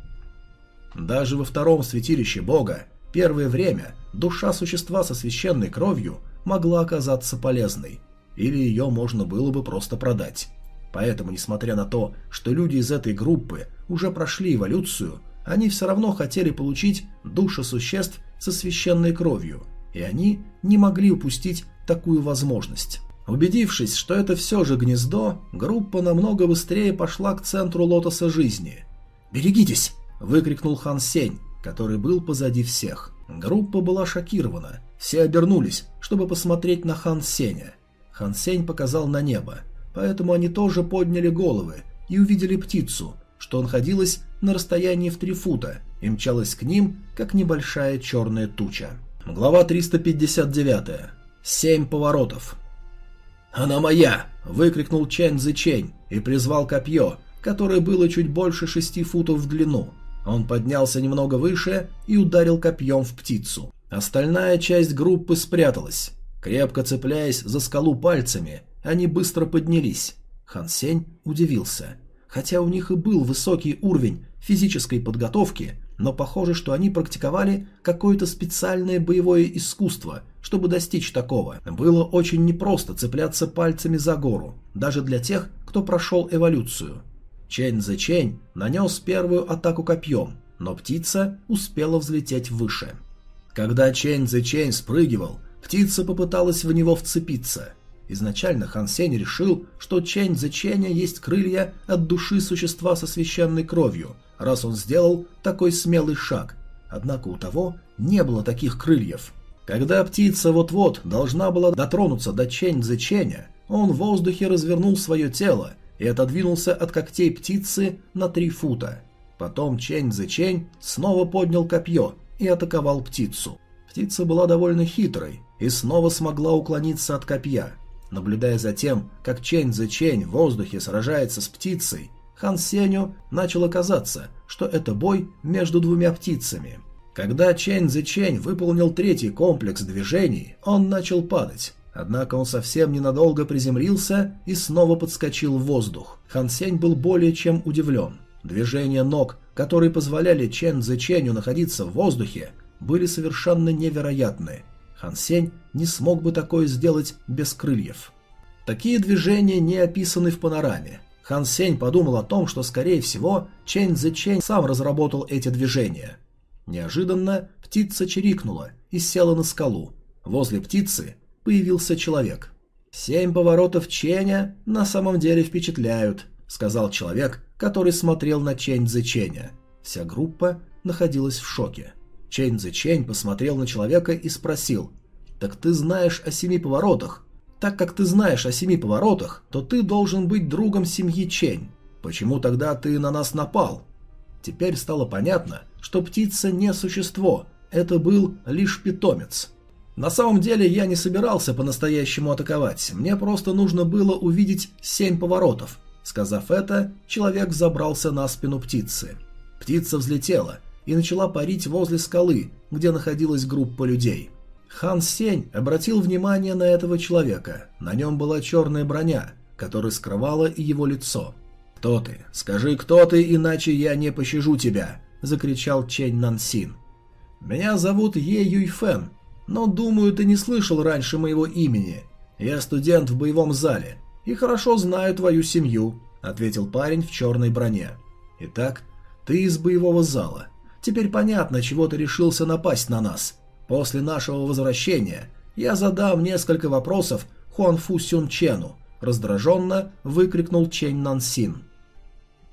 Даже во втором святилище Бога первое время душа существа со священной кровью могла оказаться полезной, или ее можно было бы просто продать. Поэтому, несмотря на то, что люди из этой группы уже прошли эволюцию, они все равно хотели получить души существ со священной кровью, и они не могли упустить такую возможность. Убедившись, что это все же гнездо, группа намного быстрее пошла к центру лотоса жизни. «Берегитесь!» – выкрикнул Хан Сень, который был позади всех. Группа была шокирована. Все обернулись, чтобы посмотреть на Хан Сеня. Хан Сень показал на небо, поэтому они тоже подняли головы и увидели птицу, что находилась на расстоянии в три фута и мчалась к ним, как небольшая черная туча. Глава 359. Семь поворотов. «Она моя!» – выкрикнул Чэнь Цзы Чэнь и призвал копье, которое было чуть больше шести футов в длину. Он поднялся немного выше и ударил копьем в птицу. Остальная часть группы спряталась. Крепко цепляясь за скалу пальцами, они быстро поднялись. Хан Сень удивился. Хотя у них и был высокий уровень физической подготовки, но похоже, что они практиковали какое-то специальное боевое искусство, чтобы достичь такого. Было очень непросто цепляться пальцами за гору, даже для тех, кто прошел эволюцию. Чэнь за Чэнь нанес первую атаку копьем, но птица успела взлететь выше. Когда Чэнь за Чэнь спрыгивал, птица попыталась в него вцепиться – Изначально Хан Сень решил, что Чэнь за Чэня есть крылья от души существа со священной кровью, раз он сделал такой смелый шаг. Однако у того не было таких крыльев. Когда птица вот-вот должна была дотронуться до Чэнь за Чэня, он в воздухе развернул свое тело и отодвинулся от когтей птицы на три фута. Потом Чэнь за Чэнь снова поднял копье и атаковал птицу. Птица была довольно хитрой и снова смогла уклониться от копья – Наблюдая за тем, как Чэнь за Чэнь в воздухе сражается с птицей, Хан Сеню начало казаться, что это бой между двумя птицами. Когда Чэнь за Чэнь выполнил третий комплекс движений, он начал падать. Однако он совсем ненадолго приземлился и снова подскочил в воздух. Хан Сень был более чем удивлен. Движения ног, которые позволяли Чен Цзэ Ченю находиться в воздухе, были совершенно невероятны. Хан Сень не смог бы такое сделать без крыльев. Такие движения не описаны в панораме. Хан Сень подумал о том, что, скорее всего, Чэнь Цзэ Чэнь сам разработал эти движения. Неожиданно птица чирикнула и села на скалу. Возле птицы появился человек. «Семь поворотов Ченя на самом деле впечатляют», — сказал человек, который смотрел на Чэнь Цзэ Чэня. Вся группа находилась в шоке. Чэнь Цзэ Чэнь посмотрел на человека и спросил, «Так ты знаешь о семи поворотах? Так как ты знаешь о семи поворотах, то ты должен быть другом семьи Чень. Почему тогда ты на нас напал? Теперь стало понятно, что птица не существо, это был лишь питомец. На самом деле я не собирался по-настоящему атаковать, мне просто нужно было увидеть семь поворотов. Сказав это, человек забрался на спину птицы. Птица взлетела и начала парить возле скалы, где находилась группа людей. Хан Сень обратил внимание на этого человека. На нем была черная броня, которая скрывала и его лицо. «Кто ты? Скажи, кто ты, иначе я не пощажу тебя!» – закричал Чэнь Нансин. «Меня зовут Е Юйфэн, но, думаю, ты не слышал раньше моего имени. Я студент в боевом зале и хорошо знаю твою семью», – ответил парень в черной броне. «Итак, ты из боевого зала. Теперь понятно, чего ты решился напасть на нас. После нашего возвращения я задам несколько вопросов Хуанфу Сюн Чену», – раздраженно выкрикнул Чэнь Нансин.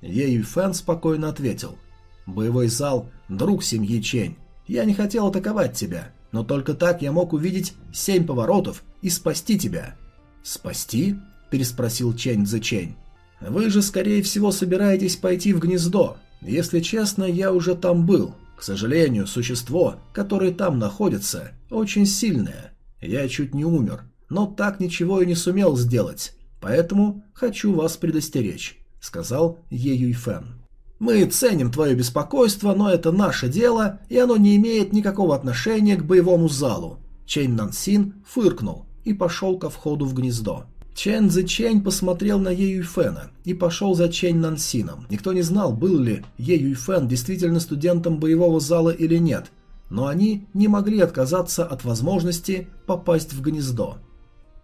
Е Юйфэн спокойно ответил. «Боевой зал – друг семьи Чень. Я не хотел атаковать тебя, но только так я мог увидеть семь поворотов и спасти тебя». «Спасти?» – переспросил Чень за Чень. «Вы же, скорее всего, собираетесь пойти в гнездо. Если честно, я уже там был. К сожалению, существо, которое там находится, очень сильное. Я чуть не умер, но так ничего и не сумел сделать, поэтому хочу вас предостеречь. — сказал Е Юйфэн. «Мы ценим твое беспокойство, но это наше дело, и оно не имеет никакого отношения к боевому залу». Чэнь Нансин фыркнул и пошел ко входу в гнездо. Чен Цзи Чэнь посмотрел на Е Юйфэна и пошел за Чэнь Нансином. Никто не знал, был ли Е Юйфэн действительно студентом боевого зала или нет, но они не могли отказаться от возможности попасть в гнездо.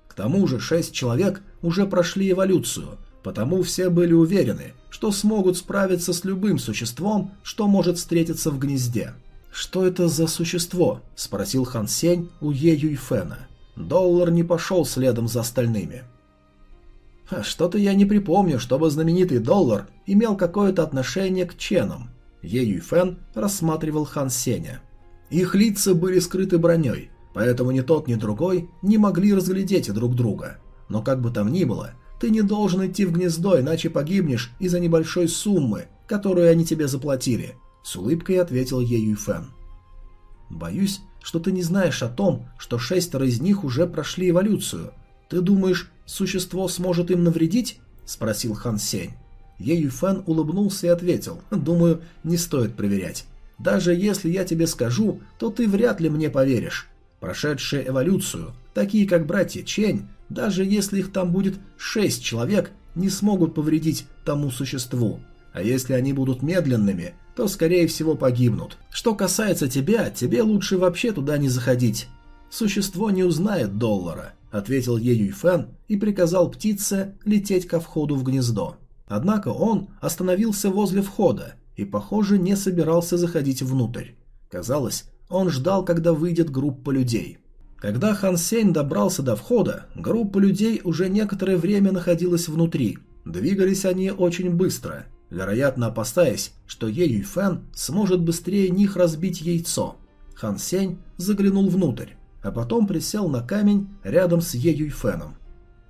К тому же шесть человек уже прошли эволюцию, Потому все были уверены, что смогут справиться с любым существом, что может встретиться в гнезде. «Что это за существо?» – спросил Хан Сень у Е Юйфена. Доллар не пошел следом за остальными. «Что-то я не припомню, чтобы знаменитый доллар имел какое-то отношение к ченам». Е Юйфен рассматривал Хан Сеня. Их лица были скрыты броней, поэтому ни тот, ни другой не могли разглядеть друг друга. Но как бы там ни было – ты не должен идти в гнездо, иначе погибнешь из-за небольшой суммы, которую они тебе заплатили», — с улыбкой ответил Е Юйфэн. «Боюсь, что ты не знаешь о том, что шестеро из них уже прошли эволюцию. Ты думаешь, существо сможет им навредить?» — спросил Хан Сень. Е Юйфэн улыбнулся и ответил, «Думаю, не стоит проверять. Даже если я тебе скажу, то ты вряд ли мне поверишь. Прошедшие эволюцию, такие как братья Чень, даже если их там будет шесть человек, не смогут повредить тому существу. А если они будут медленными, то скорее всего погибнут. Что касается тебя, тебе лучше вообще туда не заходить. Существо не узнает доллара, ответил Е Юйфэн и приказал птице лететь ко входу в гнездо. Однако он остановился возле входа и, похоже, не собирался заходить внутрь. Казалось, он ждал, когда выйдет группа людей. Когда Хан Сень добрался до входа, группа людей уже некоторое время находилась внутри. Двигались они очень быстро, вероятно опасаясь, что Е Юйфэн сможет быстрее них разбить яйцо. Хан Сень заглянул внутрь, а потом присел на камень рядом с Е Юйфэном.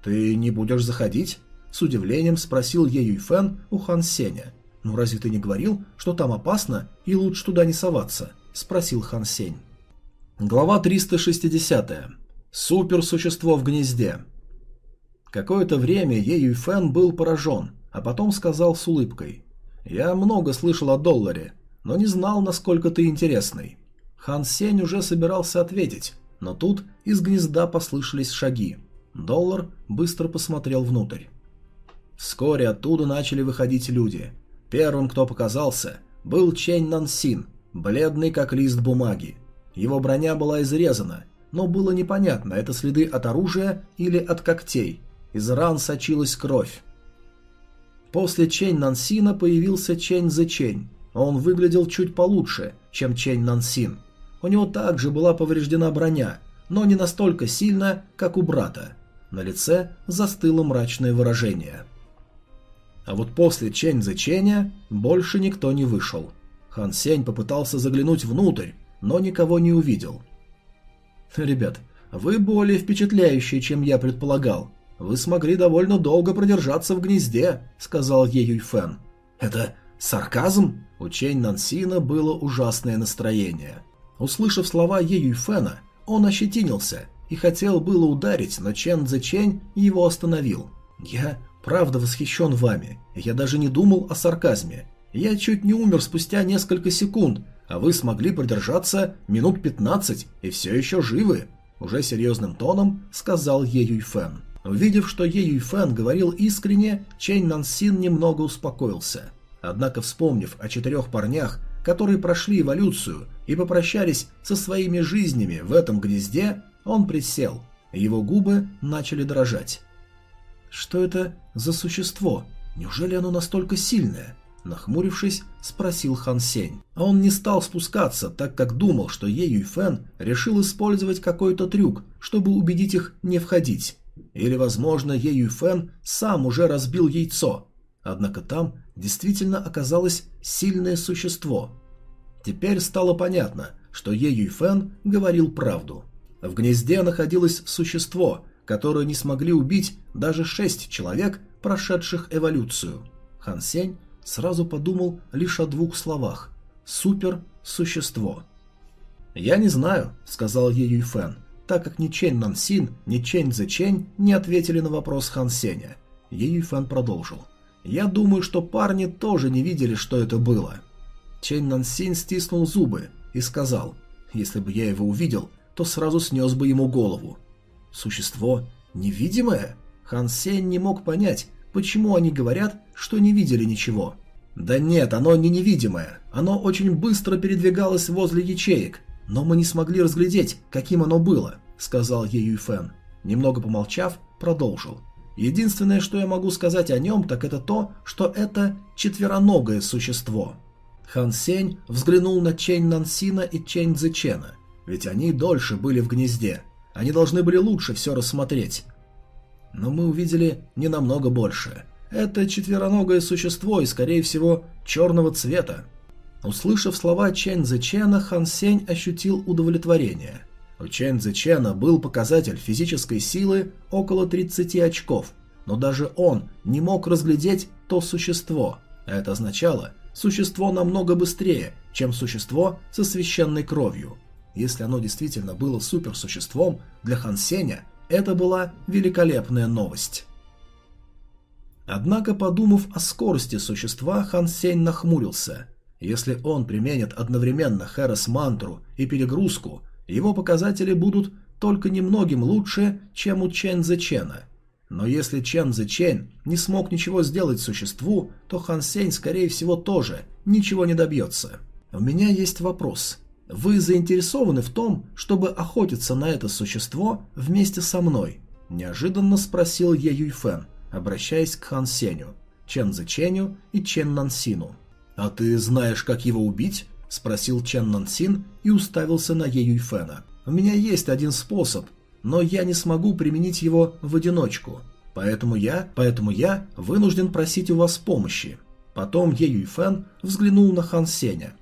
«Ты не будешь заходить?» С удивлением спросил Е Юйфэн у Хан Сеня. «Ну разве ты не говорил, что там опасно и лучше туда не соваться?» Спросил Хан Сень. Глава 360. Суперсущество в гнезде. Какое-то время Е Юйфэн был поражен, а потом сказал с улыбкой. «Я много слышал о долларе, но не знал, насколько ты интересный». Хан Сень уже собирался ответить, но тут из гнезда послышались шаги. Доллар быстро посмотрел внутрь. Вскоре оттуда начали выходить люди. Первым, кто показался, был Чэнь Нансин, бледный как лист бумаги. Его броня была изрезана, но было непонятно, это следы от оружия или от когтей. Из ран сочилась кровь. После Чень Нансина появился Чень Зе Чень. Он выглядел чуть получше, чем Чень Нансин. У него также была повреждена броня, но не настолько сильно, как у брата. На лице застыло мрачное выражение. А вот после Чень Зе Ченя больше никто не вышел. Хан Сень попытался заглянуть внутрь, но никого не увидел. «Ребят, вы более впечатляющие, чем я предполагал. Вы смогли довольно долго продержаться в гнезде», — сказал Е Юйфен. «Это сарказм?» У Чэнь Нансина было ужасное настроение. Услышав слова Е Юйфена, он ощетинился и хотел было ударить, но Чен Цзэчэнь его остановил. «Я правда восхищен вами. Я даже не думал о сарказме. Я чуть не умер спустя несколько секунд, а вы смогли продержаться минут 15 и все еще живы», уже серьезным тоном сказал Е Юйфен. Увидев, что Е Юйфен говорил искренне, Чэнь Нансин немного успокоился. Однако, вспомнив о четырех парнях, которые прошли эволюцию и попрощались со своими жизнями в этом гнезде, он присел. Его губы начали дрожать. «Что это за существо? Неужели оно настолько сильное?» Нахмурившись, спросил Хан Сень. А он не стал спускаться, так как думал, что Е Юйфен решил использовать какой-то трюк, чтобы убедить их не входить. Или, возможно, Е Юйфен сам уже разбил яйцо. Однако там действительно оказалось сильное существо. Теперь стало понятно, что Е Юйфен говорил правду. В гнезде находилось существо, которое не смогли убить даже шесть человек, прошедших эволюцию. Хан Сень сразу подумал лишь о двух словах – суперсущество. «Я не знаю», – сказал Е Юйфен, так как ни Чэнь Нансин, ни Чэнь Цзэчэнь не ответили на вопрос Хан Сеня. Е Юйфен продолжил. «Я думаю, что парни тоже не видели, что это было». Чэнь Нансин стиснул зубы и сказал, «Если бы я его увидел, то сразу снес бы ему голову». «Существо невидимое?» Хан Сень не мог понять, почему они говорят, что не видели ничего. «Да нет, оно не невидимое. Оно очень быстро передвигалось возле ячеек, но мы не смогли разглядеть, каким оно было», — сказал Е Юйфен. Немного помолчав, продолжил. «Единственное, что я могу сказать о нем, так это то, что это четвероногое существо». Хан Сень взглянул на Чэнь Нансина и Чэнь Цзэчена, ведь они дольше были в гнезде. Они должны были лучше все рассмотреть. Но мы увидели не намного больше. Это четвероногое существо и, скорее всего, черного цвета. Услышав слова Чэнь Зэчена, Хан Сень ощутил удовлетворение. У Чэнь Зэчена был показатель физической силы около 30 очков, но даже он не мог разглядеть то существо. Это означало, существо намного быстрее, чем существо со священной кровью. Если оно действительно было суперсуществом, для Хан Сеня это была великолепная новость. Однако, подумав о скорости существа, Хан Сень нахмурился. Если он применит одновременно Хэрос-мантру и перегрузку, его показатели будут только немногим лучше, чем у Чен Зе Чена. Но если Чен Зе Чен не смог ничего сделать существу, то Хан Сень, скорее всего, тоже ничего не добьется. У меня есть вопрос. Вы заинтересованы в том, чтобы охотиться на это существо вместе со мной? Неожиданно спросил Е Юйфен, обращаясь к Хан Сеню, Чен Зе Ченю и Чен Нансину. «А ты знаешь, как его убить?» – спросил Чен Нансин и уставился на Е Юйфена. «У меня есть один способ, но я не смогу применить его в одиночку, поэтому я, поэтому я вынужден просить у вас помощи». Потом Е Юйфен взглянул на Хан Сеня.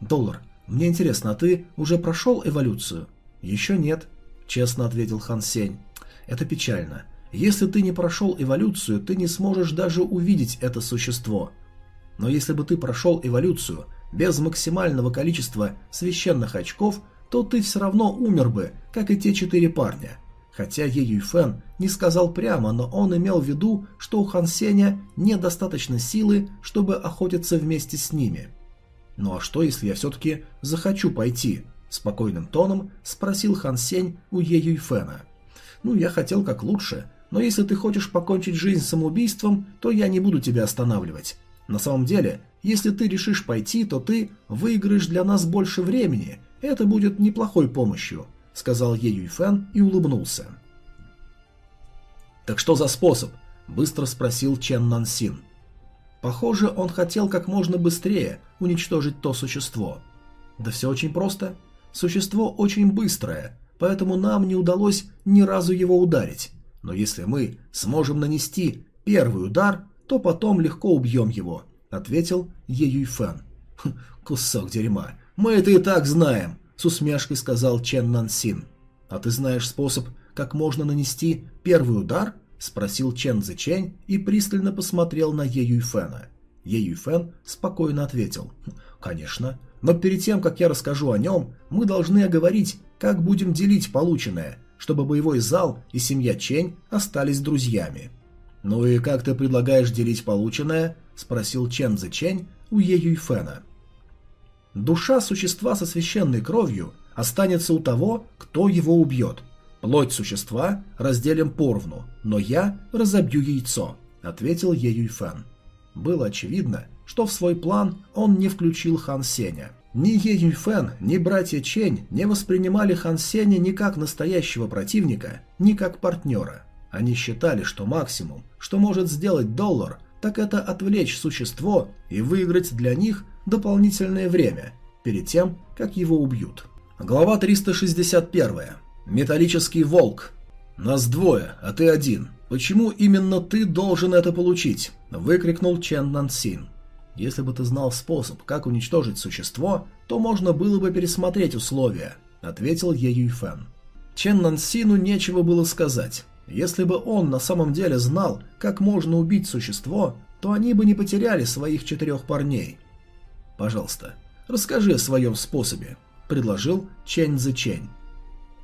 «Доллар, мне интересно, а ты уже прошел эволюцию?» «Еще нет», – честно ответил Хан Сень. «Это печально. Если ты не прошел эволюцию, ты не сможешь даже увидеть это существо. Но если бы ты прошел эволюцию без максимального количества священных очков, то ты все равно умер бы, как и те четыре парня. Хотя Е Юйфен не сказал прямо, но он имел в виду, что у Хан Сеня недостаточно силы, чтобы охотиться вместе с ними. «Ну а что, если я все-таки захочу пойти?» – спокойным тоном спросил Хан Сень у Е Юйфена. «Ну, я хотел как лучше, но если ты хочешь покончить жизнь самоубийством, то я не буду тебя останавливать. На самом деле, если ты решишь пойти, то ты выиграешь для нас больше времени. Это будет неплохой помощью», — сказал Е Юйфэн и улыбнулся. «Так что за способ?» — быстро спросил Чен Нансин. Похоже, он хотел как можно быстрее уничтожить то существо. Да все очень просто. Существо очень быстрое, поэтому нам не удалось ни разу его ударить. Но если мы сможем нанести первый удар, то потом легко убьем его», — ответил Е Юйфэн. «Кусок дерьма. Мы это и так знаем», — с усмешкой сказал Чен Нансин. «А ты знаешь способ, как можно нанести первый удар?» – спросил Чен Цзэчэнь и пристально посмотрел на Е Юйфена. Е Юйфен спокойно ответил. «Конечно. Но перед тем, как я расскажу о нем, мы должны оговорить, как будем делить полученное, чтобы боевой зал и семья Чень остались друзьями». «Ну и как ты предлагаешь делить полученное?» – спросил Чен Цзэчэнь у Е Юйфена. «Душа существа со священной кровью останется у того, кто его убьет. Плоть существа разделим поровну, но я разобью яйцо», — ответил Е Юйфэн. Было очевидно, что в свой план он не включил Хан Сеня. Ни Е Юйфэн, ни братья Чень не воспринимали Хан Сеня ни как настоящего противника, ни как партнера. Они считали, что максимум, что может сделать доллар, так это отвлечь существо и выиграть для них дополнительное время, перед тем, как его убьют. Глава 361. Металлический волк. Нас двое, а ты один. Почему именно ты должен это получить? Выкрикнул Чен Нансин. Если бы ты знал способ, как уничтожить существо, то можно было бы пересмотреть условия, ответил Е Юйфэн. Чен Нансину нечего было сказать. Если бы он на самом деле знал, как можно убить существо, то они бы не потеряли своих четырех парней. Пожалуйста, расскажи о своем способе, предложил Чэнь Цзэ Чэнь.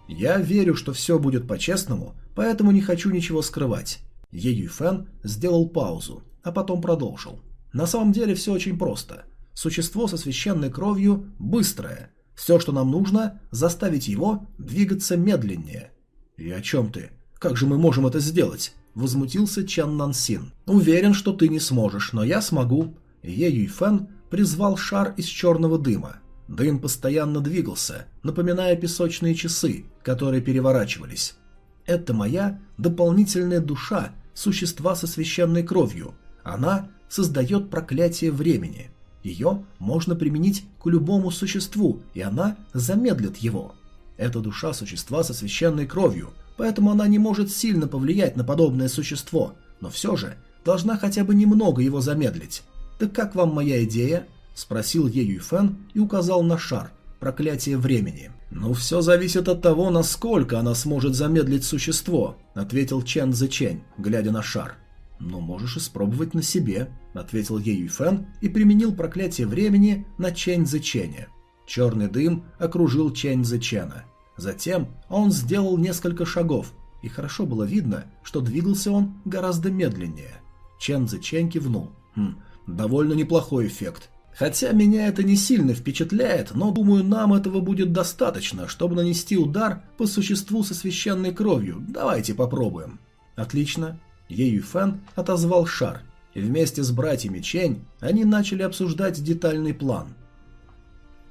Я верю, что все будет по-честному, поэтому не хочу ничего скрывать. Е Юйфэн сделал паузу, а потом продолжил. На самом деле все очень просто. Существо со священной кровью быстрое. Все, что нам нужно, заставить его двигаться медленнее. И о чем ты? Как же мы можем это сделать? Возмутился Чан Нансин. Уверен, что ты не сможешь, но я смогу. Е Юйфэн призвал шар из черного дыма. Дым постоянно двигался, напоминая песочные часы, которые переворачивались. Это моя дополнительная душа, существа со священной кровью. Она создает проклятие времени. Ее можно применить к любому существу, и она замедлит его. Это душа существа со священной кровью, поэтому она не может сильно повлиять на подобное существо, но все же должна хотя бы немного его замедлить. Так как вам моя идея? Спросил Е Юйфэн и указал на шар, проклятие времени. «Ну, все зависит от того, насколько она сможет замедлить существо», — ответил Чен Цзэчэнь, глядя на шар. «Ну, можешь испробовать на себе», — ответил Е Юйфэн и применил проклятие времени на Чэнь Цзэчэня. Черный дым окружил Чэнь Цзэчэна. Затем он сделал несколько шагов, и хорошо было видно, что двигался он гораздо медленнее. Чен Цзэчэнь кивнул. «Хм, довольно неплохой эффект. Хотя меня это не сильно впечатляет, но думаю, нам этого будет достаточно, чтобы нанести удар по существу со священной кровью. Давайте попробуем. Отлично. Е Юйфэн отозвал шар, и вместе с братьями Чень они начали обсуждать детальный план.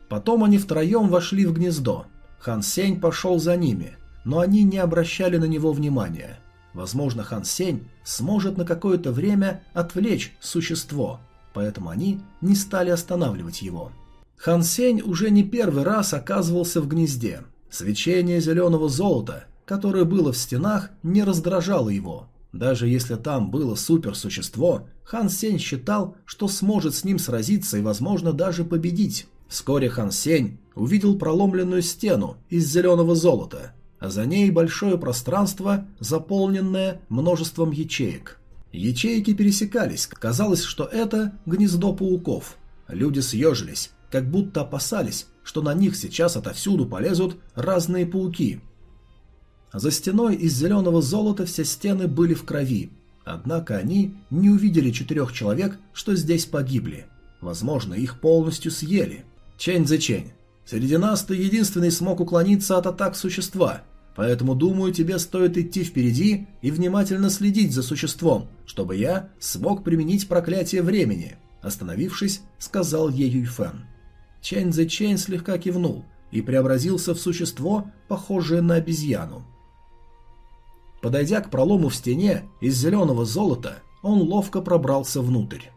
Потом они втроем вошли в гнездо. Хан Сень пошел за ними, но они не обращали на него внимания. Возможно, Хан Сень сможет на какое-то время отвлечь существо – поэтому они не стали останавливать его. Хан Сень уже не первый раз оказывался в гнезде. Свечение зеленого золота, которое было в стенах, не раздражало его. Даже если там было суперсущество, Хан Сень считал, что сможет с ним сразиться и, возможно, даже победить. Вскоре Хан Сень увидел проломленную стену из зеленого золота, а за ней большое пространство, заполненное множеством ячеек. Ячейки пересекались, казалось, что это гнездо пауков. Люди съежились, как будто опасались, что на них сейчас отовсюду полезут разные пауки. За стеной из зеленого золота все стены были в крови, однако они не увидели четырех человек, что здесь погибли. Возможно, их полностью съели. Чэнь за Чэнь, среди нас ты единственный смог уклониться от атак существа – Поэтому, думаю, тебе стоит идти впереди и внимательно следить за существом, чтобы я смог применить проклятие времени», остановившись, сказал Е Юйфэн. Чэнь Зе Чэнь слегка кивнул и преобразился в существо, похожее на обезьяну. Подойдя к пролому в стене из зеленого золота, он ловко пробрался внутрь.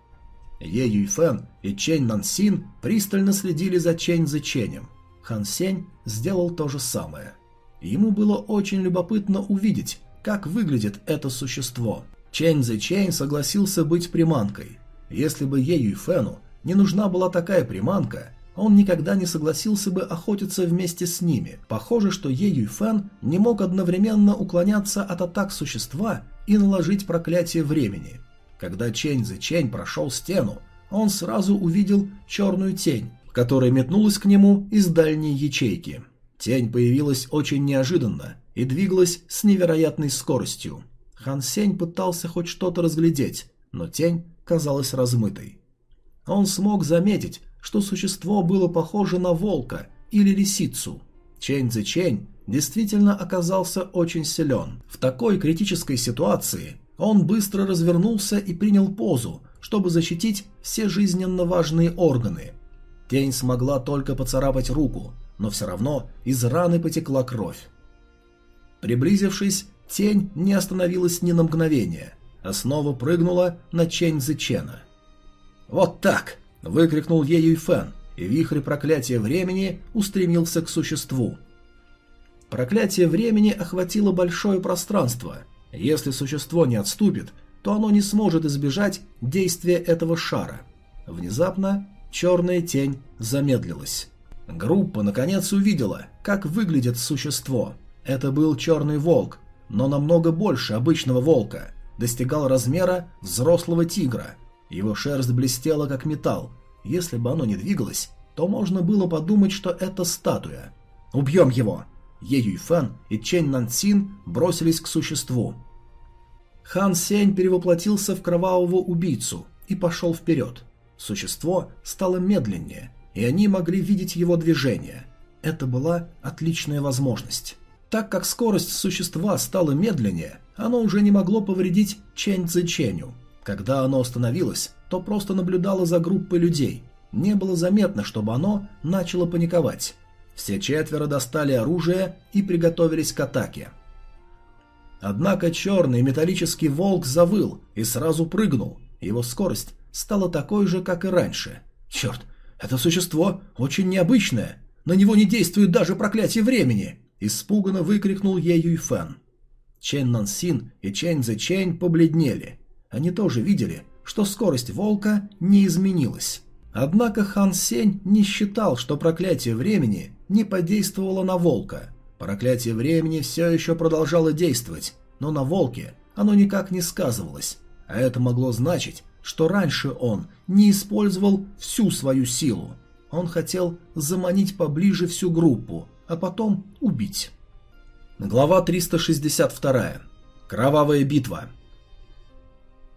Е Юйфэн и Чэнь Нансин пристально следили за Чэнь Зе Чэнем. Хан Сень сделал то же самое. Ему было очень любопытно увидеть, как выглядит это существо. Чэнь Зе Чэнь согласился быть приманкой. Если бы Е Юйфену не нужна была такая приманка, он никогда не согласился бы охотиться вместе с ними. Похоже, что Е Юйфэн не мог одновременно уклоняться от атак существа и наложить проклятие времени. Когда Чэнь Зи Чэнь прошел стену, он сразу увидел черную тень, которая метнулась к нему из дальней ячейки. Тень появилась очень неожиданно и двигалась с невероятной скоростью. Хан Сень пытался хоть что-то разглядеть, но тень казалась размытой. Он смог заметить, что существо было похоже на волка или лисицу. Чэнь Цзи Чэнь действительно оказался очень силен. В такой критической ситуации он быстро развернулся и принял позу, чтобы защитить все жизненно важные органы. Тень смогла только поцарапать руку, но все равно из раны потекла кровь. Приблизившись, тень не остановилась ни на мгновение, а снова прыгнула на Чэнь Зычена. «Вот так!» – выкрикнул Е Юйфэн, и вихрь проклятия времени устремился к существу. Проклятие времени охватило большое пространство. Если существо не отступит, то оно не сможет избежать действия этого шара. Внезапно черная тень замедлилась. Группа наконец увидела, как выглядит существо. Это был черный волк, но намного больше обычного волка, достигал размера взрослого тигра – его шерсть блестела, как металл. Если бы оно не двигалось, то можно было подумать, что это статуя. «Убьем его!» Е Юйфэн и Чэнь Нанцин бросились к существу. Хан Сень перевоплотился в кровавого убийцу и пошел вперед. Существо стало медленнее, и они могли видеть его движение. Это была отличная возможность. Так как скорость существа стала медленнее, оно уже не могло повредить Чэнь Цзэченю. Когда оно остановилось, то просто наблюдало за группой людей. Не было заметно, чтобы оно начало паниковать. Все четверо достали оружие и приготовились к атаке. Однако черный металлический волк завыл и сразу прыгнул. Его скорость стала такой же, как и раньше. Черт, это существо очень необычное. На него не действует даже проклятие времени. Испуганно выкрикнул Е Юйфэн. Чен Нансин и Чэнь Зе Чэнь побледнели. Они тоже видели, что скорость волка не изменилась. Однако Хан Сень не считал, что проклятие времени не подействовало на волка. Проклятие времени все еще продолжало действовать, но на волке оно никак не сказывалось, а это могло значить, что раньше он не использовал всю свою силу. Он хотел заманить поближе всю группу, а потом убить. Глава 362. Кровавая битва.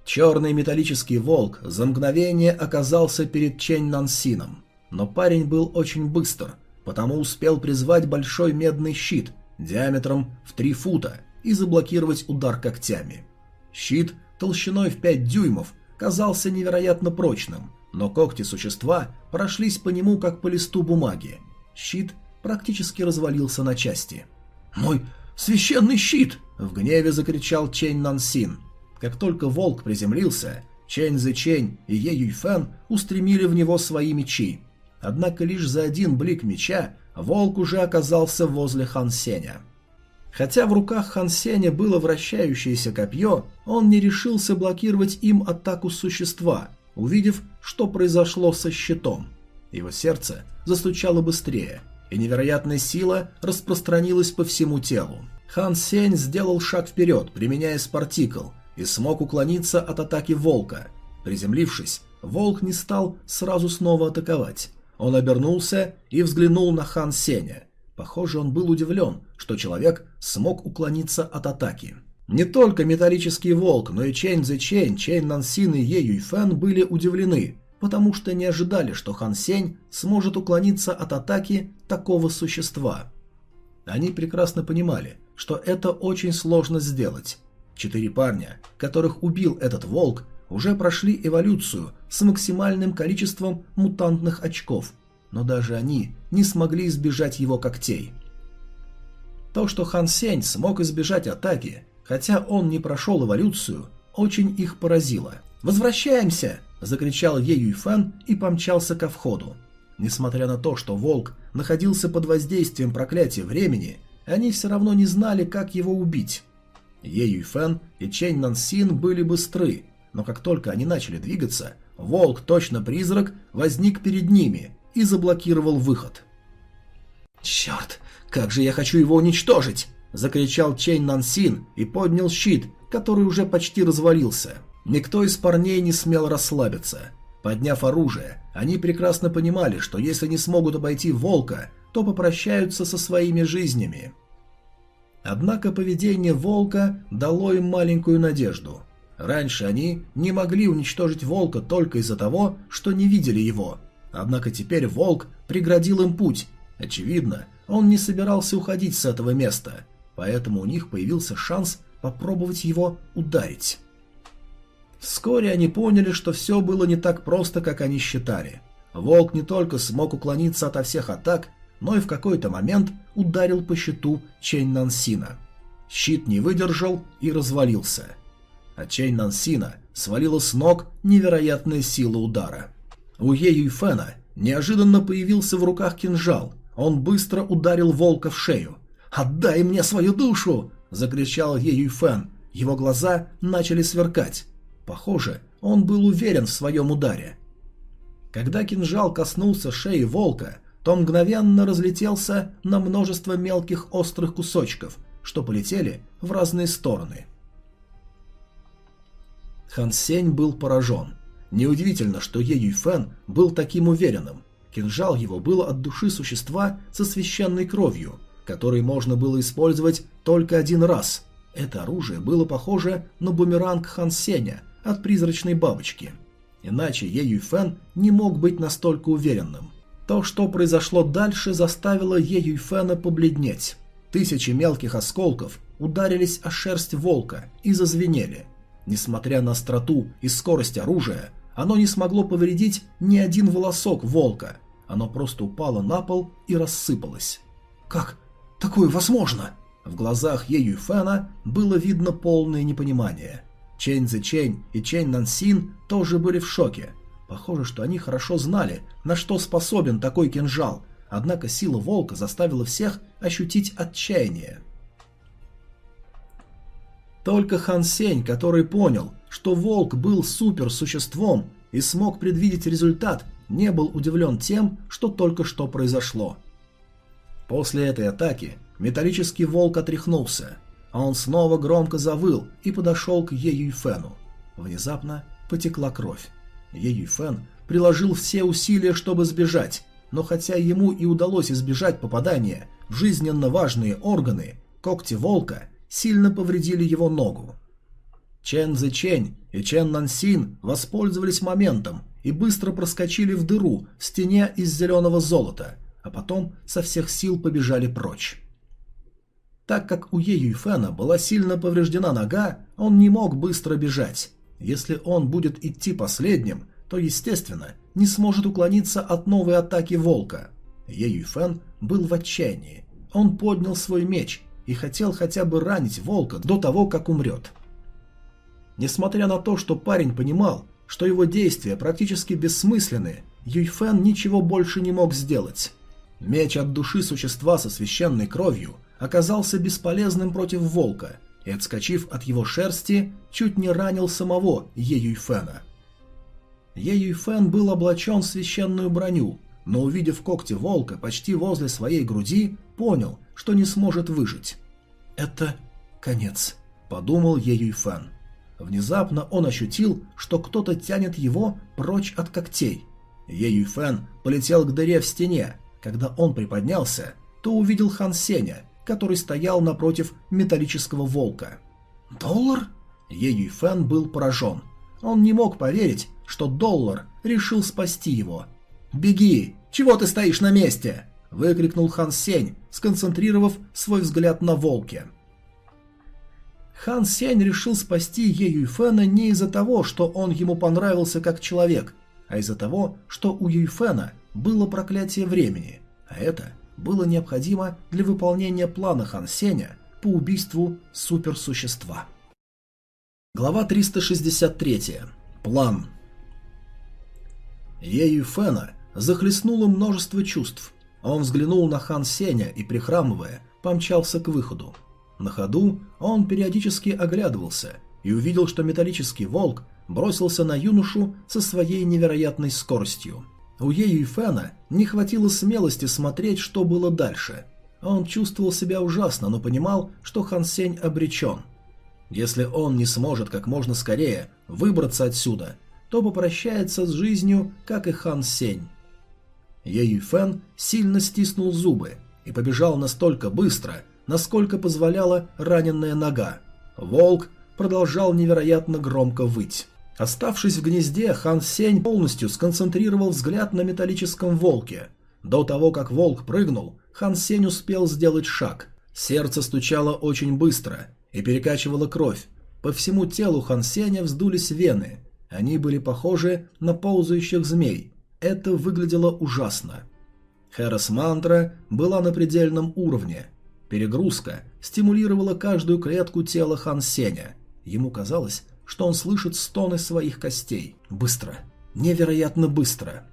Черный металлический волк за мгновение оказался перед Чэнь Нансином, но парень был очень быстр, потому успел призвать большой медный щит диаметром в 3 фута и заблокировать удар когтями. Щит толщиной в 5 дюймов казался невероятно прочным, но когти существа прошлись по нему как по листу бумаги. Щит практически развалился на части. «Мой священный щит!» – в гневе закричал Чэнь Нансин – как только волк приземлился, Чэнь Зи Чэнь и Е Юйфэн устремили в него свои мечи. Однако лишь за один блик меча волк уже оказался возле Хан Сеня. Хотя в руках Хан Сеня было вращающееся копье, он не решился блокировать им атаку существа, увидев, что произошло со щитом. Его сердце застучало быстрее, и невероятная сила распространилась по всему телу. Хан Сень сделал шаг вперед, применяя спартикл, и смог уклониться от атаки волка. Приземлившись, волк не стал сразу снова атаковать. Он обернулся и взглянул на Хан Сеня. Похоже, он был удивлен, что человек смог уклониться от атаки. Не только металлический волк, но и Чэнь Зи Чэнь, Чэнь Нансин и Е Юйфэн были удивлены, потому что не ожидали, что Хан Сень сможет уклониться от атаки такого существа. Они прекрасно понимали, что это очень сложно сделать, Четыре парня, которых убил этот волк, уже прошли эволюцию с максимальным количеством мутантных очков, но даже они не смогли избежать его когтей. То, что Хан Сень смог избежать атаки, хотя он не прошел эволюцию, очень их поразило. «Возвращаемся!» – закричал Е Юйфэн и помчался ко входу. Несмотря на то, что волк находился под воздействием проклятия времени, они все равно не знали, как его убить. Е Юйфэн и Чэнь Нансин были быстры, но как только они начали двигаться, волк, точно призрак, возник перед ними и заблокировал выход. «Черт, как же я хочу его уничтожить!» – закричал Чэнь Нансин и поднял щит, который уже почти развалился. Никто из парней не смел расслабиться. Подняв оружие, они прекрасно понимали, что если не смогут обойти волка, то попрощаются со своими жизнями. Однако поведение волка дало им маленькую надежду. Раньше они не могли уничтожить волка только из-за того, что не видели его. Однако теперь волк преградил им путь. Очевидно, он не собирался уходить с этого места, поэтому у них появился шанс попробовать его ударить. Вскоре они поняли, что все было не так просто, как они считали. Волк не только смог уклониться ото всех атак, но и в какой-то момент ударил по щиту Чэнь Нансина. Щит не выдержал и развалился. А Чэнь Нансина свалила с ног невероятная сила удара. У Е Юйфена неожиданно появился в руках кинжал. Он быстро ударил волка в шею. «Отдай мне свою душу!» – закричал Е Юйфен. Его глаза начали сверкать. Похоже, он был уверен в своем ударе. Когда кинжал коснулся шеи волка, то мгновенно разлетелся на множество мелких острых кусочков, что полетели в разные стороны. Хан Сень был поражен. Неудивительно, что Е Юйфен был таким уверенным. Кинжал его был от души существа со священной кровью, который можно было использовать только один раз. Это оружие было похоже на бумеранг Хан Сеня от призрачной бабочки. Иначе Е Юйфен не мог быть настолько уверенным. То, что произошло дальше, заставило Е Юйфена побледнеть. Тысячи мелких осколков ударились о шерсть волка и зазвенели. Несмотря на остроту и скорость оружия, оно не смогло повредить ни один волосок волка. Оно просто упало на пол и рассыпалось. «Как такое возможно?» В глазах Е Юйфена было видно полное непонимание. Чэнь Зи Чэнь и Чэнь Нансин тоже были в шоке. Похоже, что они хорошо знали, на что способен такой кинжал, однако сила волка заставила всех ощутить отчаяние. Только Хан Сень, который понял, что волк был суперсуществом и смог предвидеть результат, не был удивлен тем, что только что произошло. После этой атаки металлический волк отряхнулся, а он снова громко завыл и подошел к Е Юйфену. Внезапно потекла кровь. Е Юйфен приложил все усилия, чтобы сбежать, но хотя ему и удалось избежать попадания в жизненно важные органы, когти волка сильно повредили его ногу. Чен Зи Чень и Чен Нансин воспользовались моментом и быстро проскочили в дыру в стене из зеленого золота, а потом со всех сил побежали прочь. Так как у Е Юйфена была сильно повреждена нога, он не мог быстро бежать. Если он будет идти последним, то, естественно, не сможет уклониться от новой атаки волка. Е Юйфен был в отчаянии. Он поднял свой меч и хотел хотя бы ранить волка до того, как умрет. Несмотря на то, что парень понимал, что его действия практически бессмысленны, Юйфен ничего больше не мог сделать. Меч от души существа со священной кровью оказался бесполезным против волка и, отскочив от его шерсти, чуть не ранил самого Е Юйфена. Е Юйфен был облачен в священную броню, но увидев когти волка почти возле своей груди, понял, что не сможет выжить. «Это конец», — подумал Е Юйфен. Внезапно он ощутил, что кто-то тянет его прочь от когтей. Е Юйфен полетел к дыре в стене. Когда он приподнялся, то увидел Хан Сеня, который стоял напротив металлического волка. «Доллар?» Е Юйфен был поражен. Он не мог поверить, что доллар решил спасти его. «Беги! Чего ты стоишь на месте?» – выкрикнул Хан Сень, сконцентрировав свой взгляд на волке. Хан Сень решил спасти Е Юйфена не из-за того, что он ему понравился как человек, а из-за того, что у Юйфена было проклятие времени, а это было необходимо для выполнения плана Хан Сеня по убийству суперсущества. Глава 363. План. Е Юйфена захлестнуло множество чувств. Он взглянул на Хан Сеня и, прихрамывая, помчался к выходу. На ходу он периодически оглядывался и увидел, что металлический волк бросился на юношу со своей невероятной скоростью. У Е Фэна не хватило смелости смотреть, что было дальше. Он чувствовал себя ужасно, но понимал, что Хан Сень обречен. Если он не сможет как можно скорее выбраться отсюда, то попрощается с жизнью, как и Хан Сень. Е Фэн сильно стиснул зубы и побежал настолько быстро, насколько позволяла раненная нога. Волк продолжал невероятно громко выть. Оставшись в гнезде, Хан Сень полностью сконцентрировал взгляд на металлическом волке. До того, как волк прыгнул, Хан Сень успел сделать шаг. Сердце стучало очень быстро и перекачивало кровь. По всему телу Хан Сеня вздулись вены. Они были похожи на ползающих змей. Это выглядело ужасно. Хэрос Мантра была на предельном уровне. Перегрузка стимулировала каждую клетку тела Хан Сеня. Ему казалось, что он слышит стоны своих костей. Быстро. Невероятно быстро.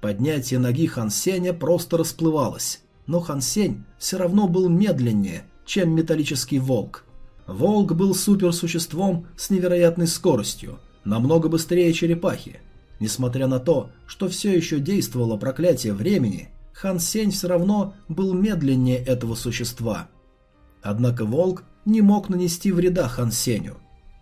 Поднятие ноги Хан Сеня просто расплывалось. Но Хан Сень все равно был медленнее, чем металлический волк. Волк был суперсуществом с невероятной скоростью, намного быстрее черепахи. Несмотря на то, что все еще действовало проклятие времени, Хан Сень все равно был медленнее этого существа. Однако волк не мог нанести вреда Хан Сенью.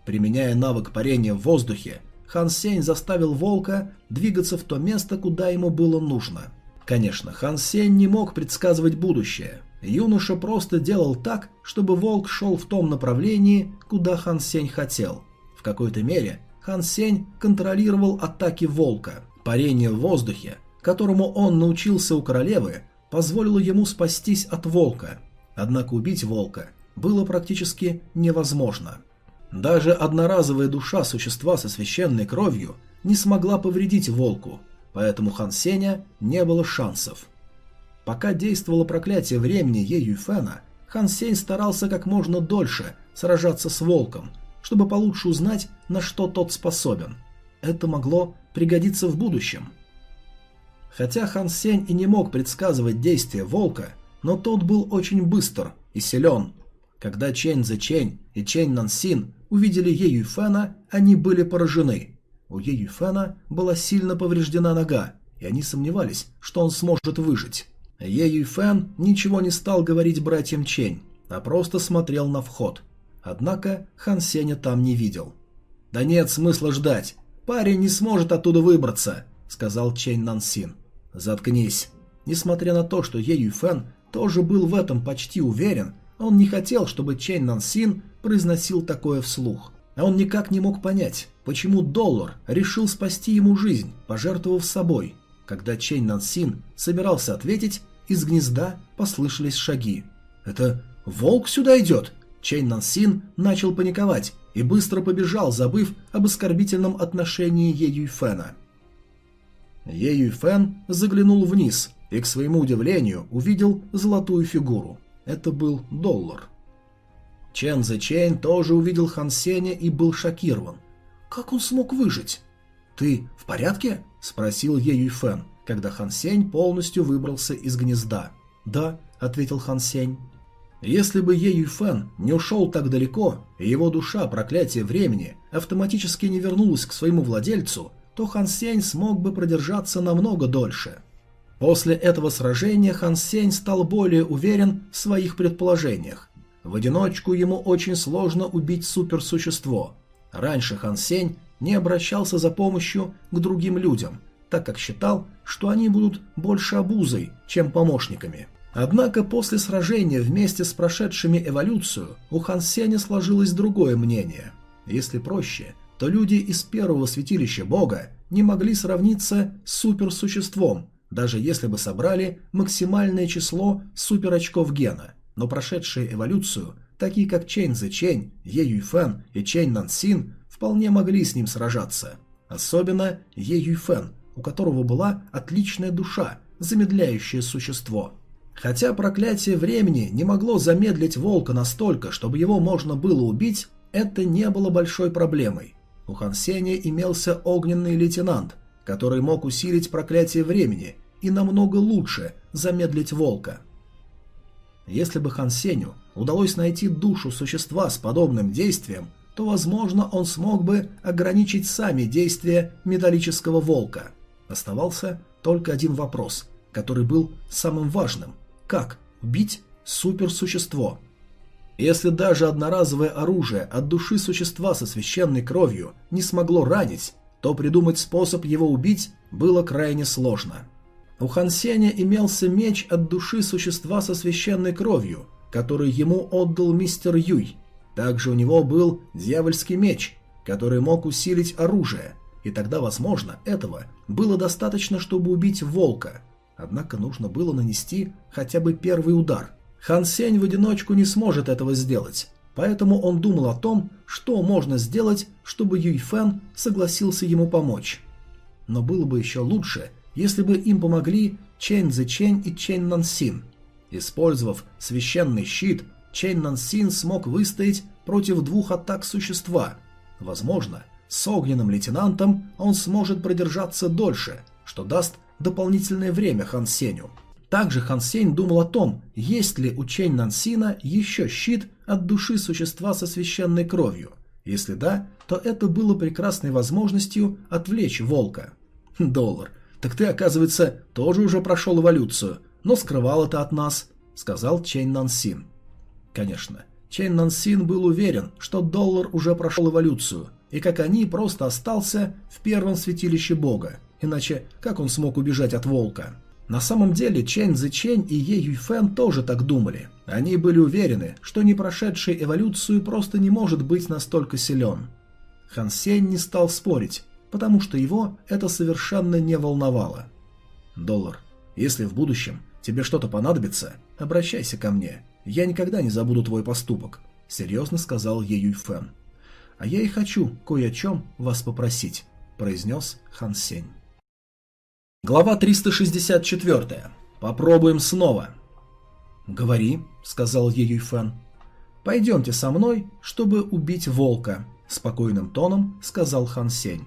Применяя навык парения в воздухе, Хан Сень заставил волка двигаться в то место, куда ему было нужно. Конечно, Хан Сень не мог предсказывать будущее. Юноша просто делал так, чтобы волк шел в том направлении, куда Хан Сень хотел. В какой-то мере Хан Сень контролировал атаки волка. Парение в воздухе, которому он научился у королевы, позволило ему спастись от волка. Однако убить волка было практически невозможно. Даже одноразовая душа существа со священной кровью не смогла повредить волку, поэтому Хан Сеня не было шансов. Пока действовало проклятие времени Е Юйфена, Хан Сень старался как можно дольше сражаться с волком, чтобы получше узнать, на что тот способен. Это могло пригодиться в будущем. Хотя Хан Сень и не мог предсказывать действия волка, но тот был очень быстр и силен. Когда Чэнь Зе Чэнь и Чэнь Нансин увидели Е Юйфена, они были поражены. У Е Юйфена была сильно повреждена нога, и они сомневались, что он сможет выжить. Е Юйфен ничего не стал говорить братьям Чень, а просто смотрел на вход. Однако Хан Сеня там не видел. «Да нет смысла ждать. Парень не сможет оттуда выбраться», — сказал Чень Нансин. «Заткнись». Несмотря на то, что Е Юйфен тоже был в этом почти уверен, он не хотел, чтобы Чень Нансин произносил такое вслух. А он никак не мог понять, почему Доллар решил спасти ему жизнь, пожертвовав собой. Когда Чень Нансин собирался ответить, из гнезда послышались шаги. «Это волк сюда идет?» Чэнь Нансин начал паниковать и быстро побежал, забыв об оскорбительном отношении Е Юйфэна. Е Юйфэн заглянул вниз и, к своему удивлению, увидел золотую фигуру. Это был Доллар. Чен Чейн тоже увидел Хан Сеня и был шокирован. Как он смог выжить? «Ты в порядке?» – спросил Е Юйфэн, когда Хан Сень полностью выбрался из гнезда. «Да», – ответил Хан Сень. Если бы Е Юйфэн не ушел так далеко, и его душа, проклятие времени, автоматически не вернулась к своему владельцу, то Хан Сень смог бы продержаться намного дольше. После этого сражения Хан Сень стал более уверен в своих предположениях в одиночку ему очень сложно убить суперсущество. Раньше Хан Сень не обращался за помощью к другим людям, так как считал, что они будут больше обузой, чем помощниками. Однако после сражения вместе с прошедшими эволюцию у Хан Сеня сложилось другое мнение. Если проще, то люди из первого святилища бога не могли сравниться с суперсуществом, даже если бы собрали максимальное число суперочков гена но прошедшие эволюцию, такие как Чэнь Зе Чэнь, Е Юйфэн и Чэнь Нансин, вполне могли с ним сражаться. Особенно Е Юйфэн, у которого была отличная душа, замедляющее существо. Хотя проклятие времени не могло замедлить волка настолько, чтобы его можно было убить, это не было большой проблемой. У Хан Сеня имелся огненный лейтенант, который мог усилить проклятие времени и намного лучше замедлить волка. Если бы Хан Сеню удалось найти душу существа с подобным действием, то, возможно, он смог бы ограничить сами действия металлического волка. Оставался только один вопрос, который был самым важным. Как убить суперсущество? Если даже одноразовое оружие от души существа со священной кровью не смогло ранить, то придумать способ его убить было крайне сложно. У Хан Сеня имелся меч от души существа со священной кровью, который ему отдал мистер Юй. Также у него был дьявольский меч, который мог усилить оружие, и тогда, возможно, этого было достаточно, чтобы убить волка. Однако нужно было нанести хотя бы первый удар – Хан Сень в одиночку не сможет этого сделать, поэтому он думал о том, что можно сделать, чтобы Юй Фэн согласился ему помочь. Но было бы еще лучше, если бы им помогли Чэнь Зи Чэнь и Чэнь Нансин. Использовав священный щит, Чэнь Нансин смог выстоять против двух атак существа. Возможно, с огненным лейтенантом он сможет продержаться дольше, что даст дополнительное время Хан Сеню. Также Хан Сень думал о том, есть ли у Чэнь Нансина еще щит от души существа со священной кровью. Если да, то это было прекрасной возможностью отвлечь волка. «Доллар, так ты, оказывается, тоже уже прошел эволюцию, но скрывал это от нас», — сказал Чэнь Нансин. Конечно, Чэнь Нансин был уверен, что доллар уже прошел эволюцию, и как они просто остался в первом святилище бога, иначе как он смог убежать от волка? На самом деле Чэнь Цзэчэнь и Е Юйфэн тоже так думали. Они были уверены, что не прошедший эволюцию просто не может быть настолько силен. Хан Сень не стал спорить, потому что его это совершенно не волновало. «Доллар, если в будущем тебе что-то понадобится, обращайся ко мне. Я никогда не забуду твой поступок», — серьезно сказал Е Юйфэн. «А я и хочу кое о чем вас попросить», — произнес Хан Сень. Глава 364. Попробуем снова. «Говори», — сказал ей Юйфэн. «Пойдемте со мной, чтобы убить волка», — спокойным тоном сказал Хан Сень.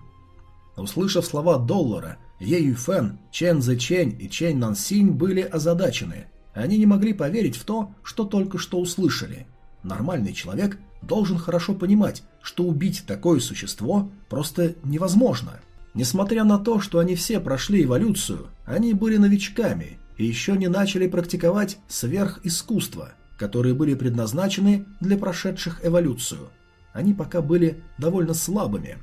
Услышав слова доллара, Е Юйфэн, Чен Зе Чень и Чен Нан Синь были озадачены. Они не могли поверить в то, что только что услышали. Нормальный человек должен хорошо понимать, что убить такое существо просто невозможно. Несмотря на то, что они все прошли эволюцию, они были новичками и еще не начали практиковать сверхискусства, которые были предназначены для прошедших эволюцию. Они пока были довольно слабыми.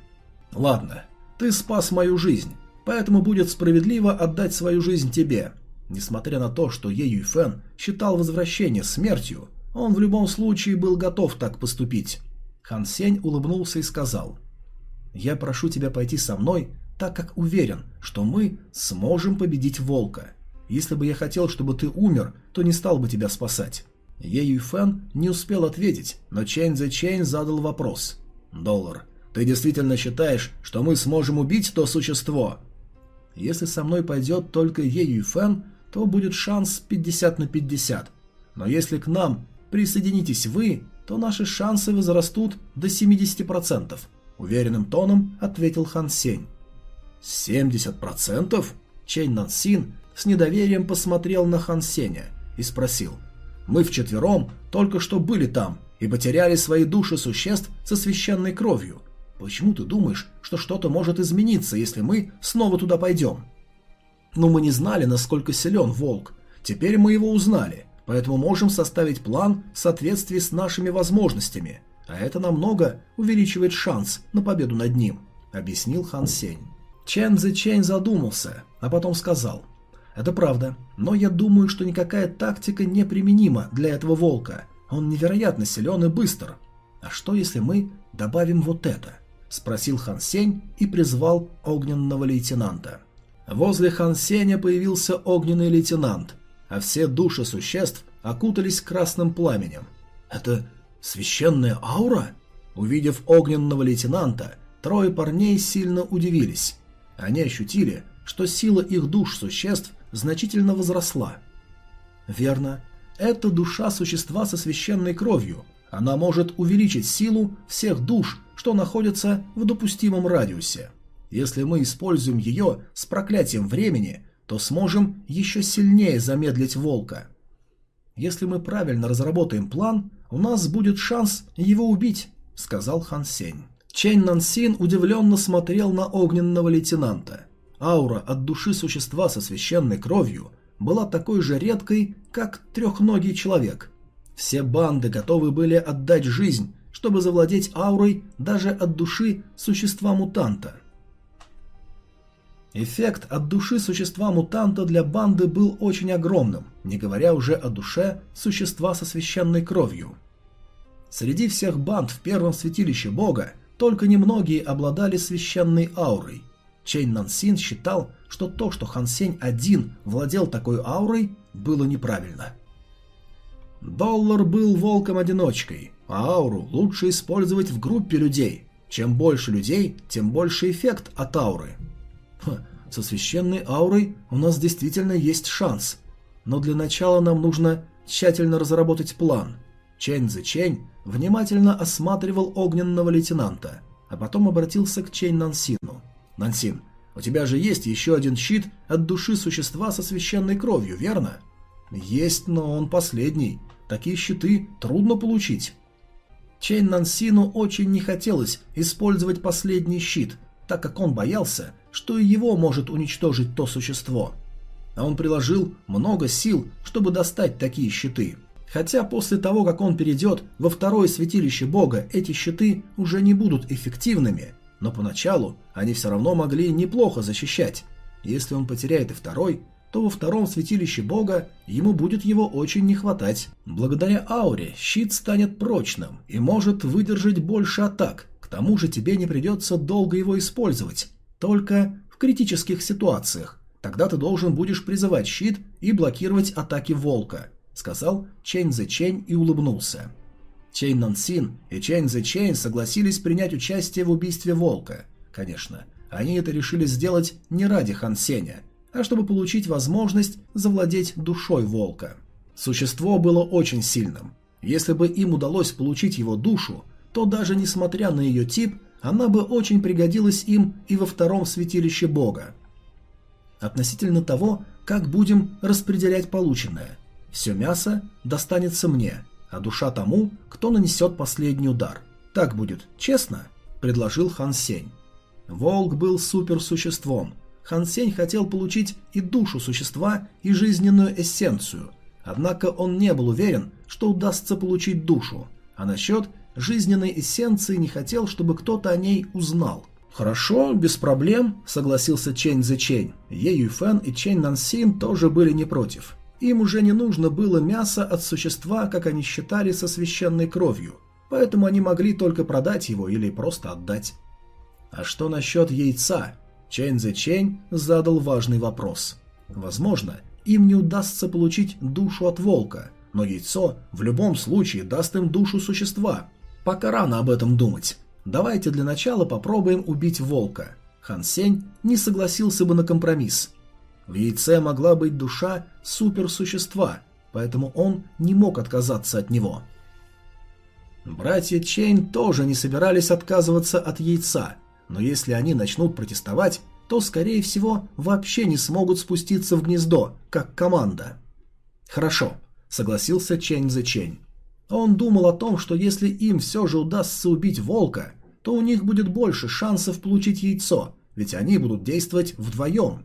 «Ладно, ты спас мою жизнь, поэтому будет справедливо отдать свою жизнь тебе». Несмотря на то, что Е Юйфэн считал возвращение смертью, он в любом случае был готов так поступить. Хан Сень улыбнулся и сказал – я прошу тебя пойти со мной, так как уверен, что мы сможем победить волка. Если бы я хотел, чтобы ты умер, то не стал бы тебя спасать». Е Юйфэн не успел ответить, но Чэнь Зе Чэнь задал вопрос. «Доллар, ты действительно считаешь, что мы сможем убить то существо?» «Если со мной пойдет только Е Юйфэн, то будет шанс 50 на 50. Но если к нам присоединитесь вы, то наши шансы возрастут до 70%. Уверенным тоном ответил Хан Сень. «Семьдесят процентов?» Чэнь Нан Син с недоверием посмотрел на Хан Сеня и спросил. «Мы вчетвером только что были там и потеряли свои души существ со священной кровью. Почему ты думаешь, что что-то может измениться, если мы снова туда пойдем?» «Ну, мы не знали, насколько силен волк. Теперь мы его узнали, поэтому можем составить план в соответствии с нашими возможностями а это намного увеличивает шанс на победу над ним», — объяснил Хан Сень. Чен Цзи Чэнь задумался, а потом сказал, «Это правда, но я думаю, что никакая тактика не применима для этого волка. Он невероятно силен и быстр. А что, если мы добавим вот это?» — спросил Хан Сень и призвал огненного лейтенанта. Возле Хан Сеня появился огненный лейтенант, а все души существ окутались красным пламенем. «Это Священная аура? Увидев огненного лейтенанта, трое парней сильно удивились. Они ощутили, что сила их душ существ значительно возросла. Верно, это душа существа со священной кровью. Она может увеличить силу всех душ, что находятся в допустимом радиусе. Если мы используем ее с проклятием времени, то сможем еще сильнее замедлить волка. Если мы правильно разработаем план, у нас будет шанс его убить», — сказал Хан Сень. Чэнь Нансин удивленно смотрел на огненного лейтенанта. аура от души существа со священной кровью была такой же редкой, как трехногий человек. Все банды готовы были отдать жизнь, чтобы завладеть аурой даже от души существа-мутанта. Эффект от души существа-мутанта для банды был очень огромным, не говоря уже о душе существа со священной кровью. Среди всех банд в первом святилище бога только немногие обладали священной аурой. Чейн Нансин считал, что то, что Хан Сень один владел такой аурой, было неправильно. Доллар был волком-одиночкой, а ауру лучше использовать в группе людей. Чем больше людей, тем больше эффект от ауры – со священной аурой у нас действительно есть шанс. Но для начала нам нужно тщательно разработать план. Чэнь Зи Чэнь внимательно осматривал огненного лейтенанта, а потом обратился к Чэнь Нансину. «Нансин, у тебя же есть еще один щит от души существа со священной кровью, верно?» «Есть, но он последний. Такие щиты трудно получить». Чэнь Нансину очень не хотелось использовать последний щит, так как он боялся, что и его может уничтожить то существо. А он приложил много сил, чтобы достать такие щиты. Хотя после того, как он перейдет во второе святилище бога, эти щиты уже не будут эффективными, но поначалу они все равно могли неплохо защищать. Если он потеряет и второй, то во втором святилище бога ему будет его очень не хватать. Благодаря ауре щит станет прочным и может выдержать больше атак, к тому же тебе не придется долго его использовать, только в критических ситуациях. Тогда ты должен будешь призывать щит и блокировать атаки волка», — сказал Чэнь Зе Чэнь и улыбнулся. Чэнь Нан Син и Чэнь Зе Чэнь согласились принять участие в убийстве волка. Конечно, они это решили сделать не ради Хан Сеня, а чтобы получить возможность завладеть душой волка. Существо было очень сильным. Если бы им удалось получить его душу, то даже несмотря на ее тип, она бы очень пригодилась им и во втором святилище Бога. Относительно того, как будем распределять полученное. Все мясо достанется мне, а душа тому, кто нанесет последний удар. Так будет честно? Предложил Хан Сень. Волк был суперсуществом. Хан Сень хотел получить и душу существа, и жизненную эссенцию. Однако он не был уверен, что удастся получить душу, а насчет жизненной эссенции не хотел, чтобы кто-то о ней узнал. «Хорошо, без проблем», — согласился Чэнь Зе Чэнь. Е Юйфэн и Чэнь Нансин тоже были не против. Им уже не нужно было мясо от существа, как они считали, со священной кровью, поэтому они могли только продать его или просто отдать. А что насчет яйца? Чэнь Зе Чэнь задал важный вопрос. Возможно, им не удастся получить душу от волка, но яйцо в любом случае даст им душу существа, Пока рано об этом думать. Давайте для начала попробуем убить волка. Хан Сень не согласился бы на компромисс. В яйце могла быть душа суперсущества, поэтому он не мог отказаться от него. Братья Чейн тоже не собирались отказываться от яйца, но если они начнут протестовать, то, скорее всего, вообще не смогут спуститься в гнездо, как команда. «Хорошо», — согласился Чэнь за Чэнь. Он думал о том, что если им все же удастся убить волка, то у них будет больше шансов получить яйцо, ведь они будут действовать вдвоем.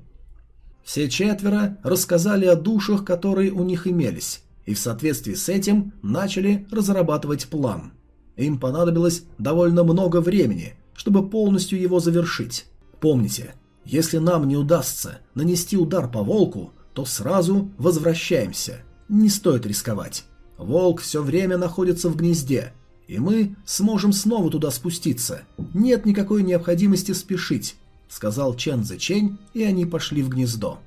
Все четверо рассказали о душах, которые у них имелись, и в соответствии с этим начали разрабатывать план. Им понадобилось довольно много времени, чтобы полностью его завершить. Помните, если нам не удастся нанести удар по волку, то сразу возвращаемся. Не стоит рисковать. Волк все время находится в гнезде, и мы сможем снова туда спуститься. Нет никакой необходимости спешить», — сказал Чен Зе Чень, и они пошли в гнездо.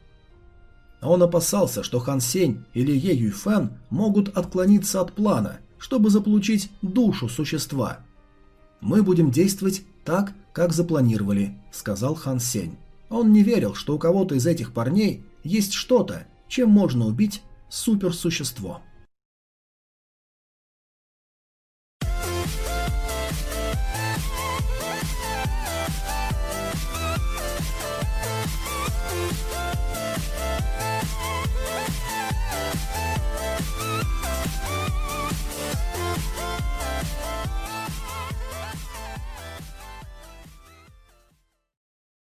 Он опасался, что Хан Сень или Е Юйфэн могут отклониться от плана, чтобы заполучить душу существа. «Мы будем действовать так, как запланировали», — сказал Хан Сень. Он не верил, что у кого-то из этих парней есть что-то, чем можно убить суперсущество.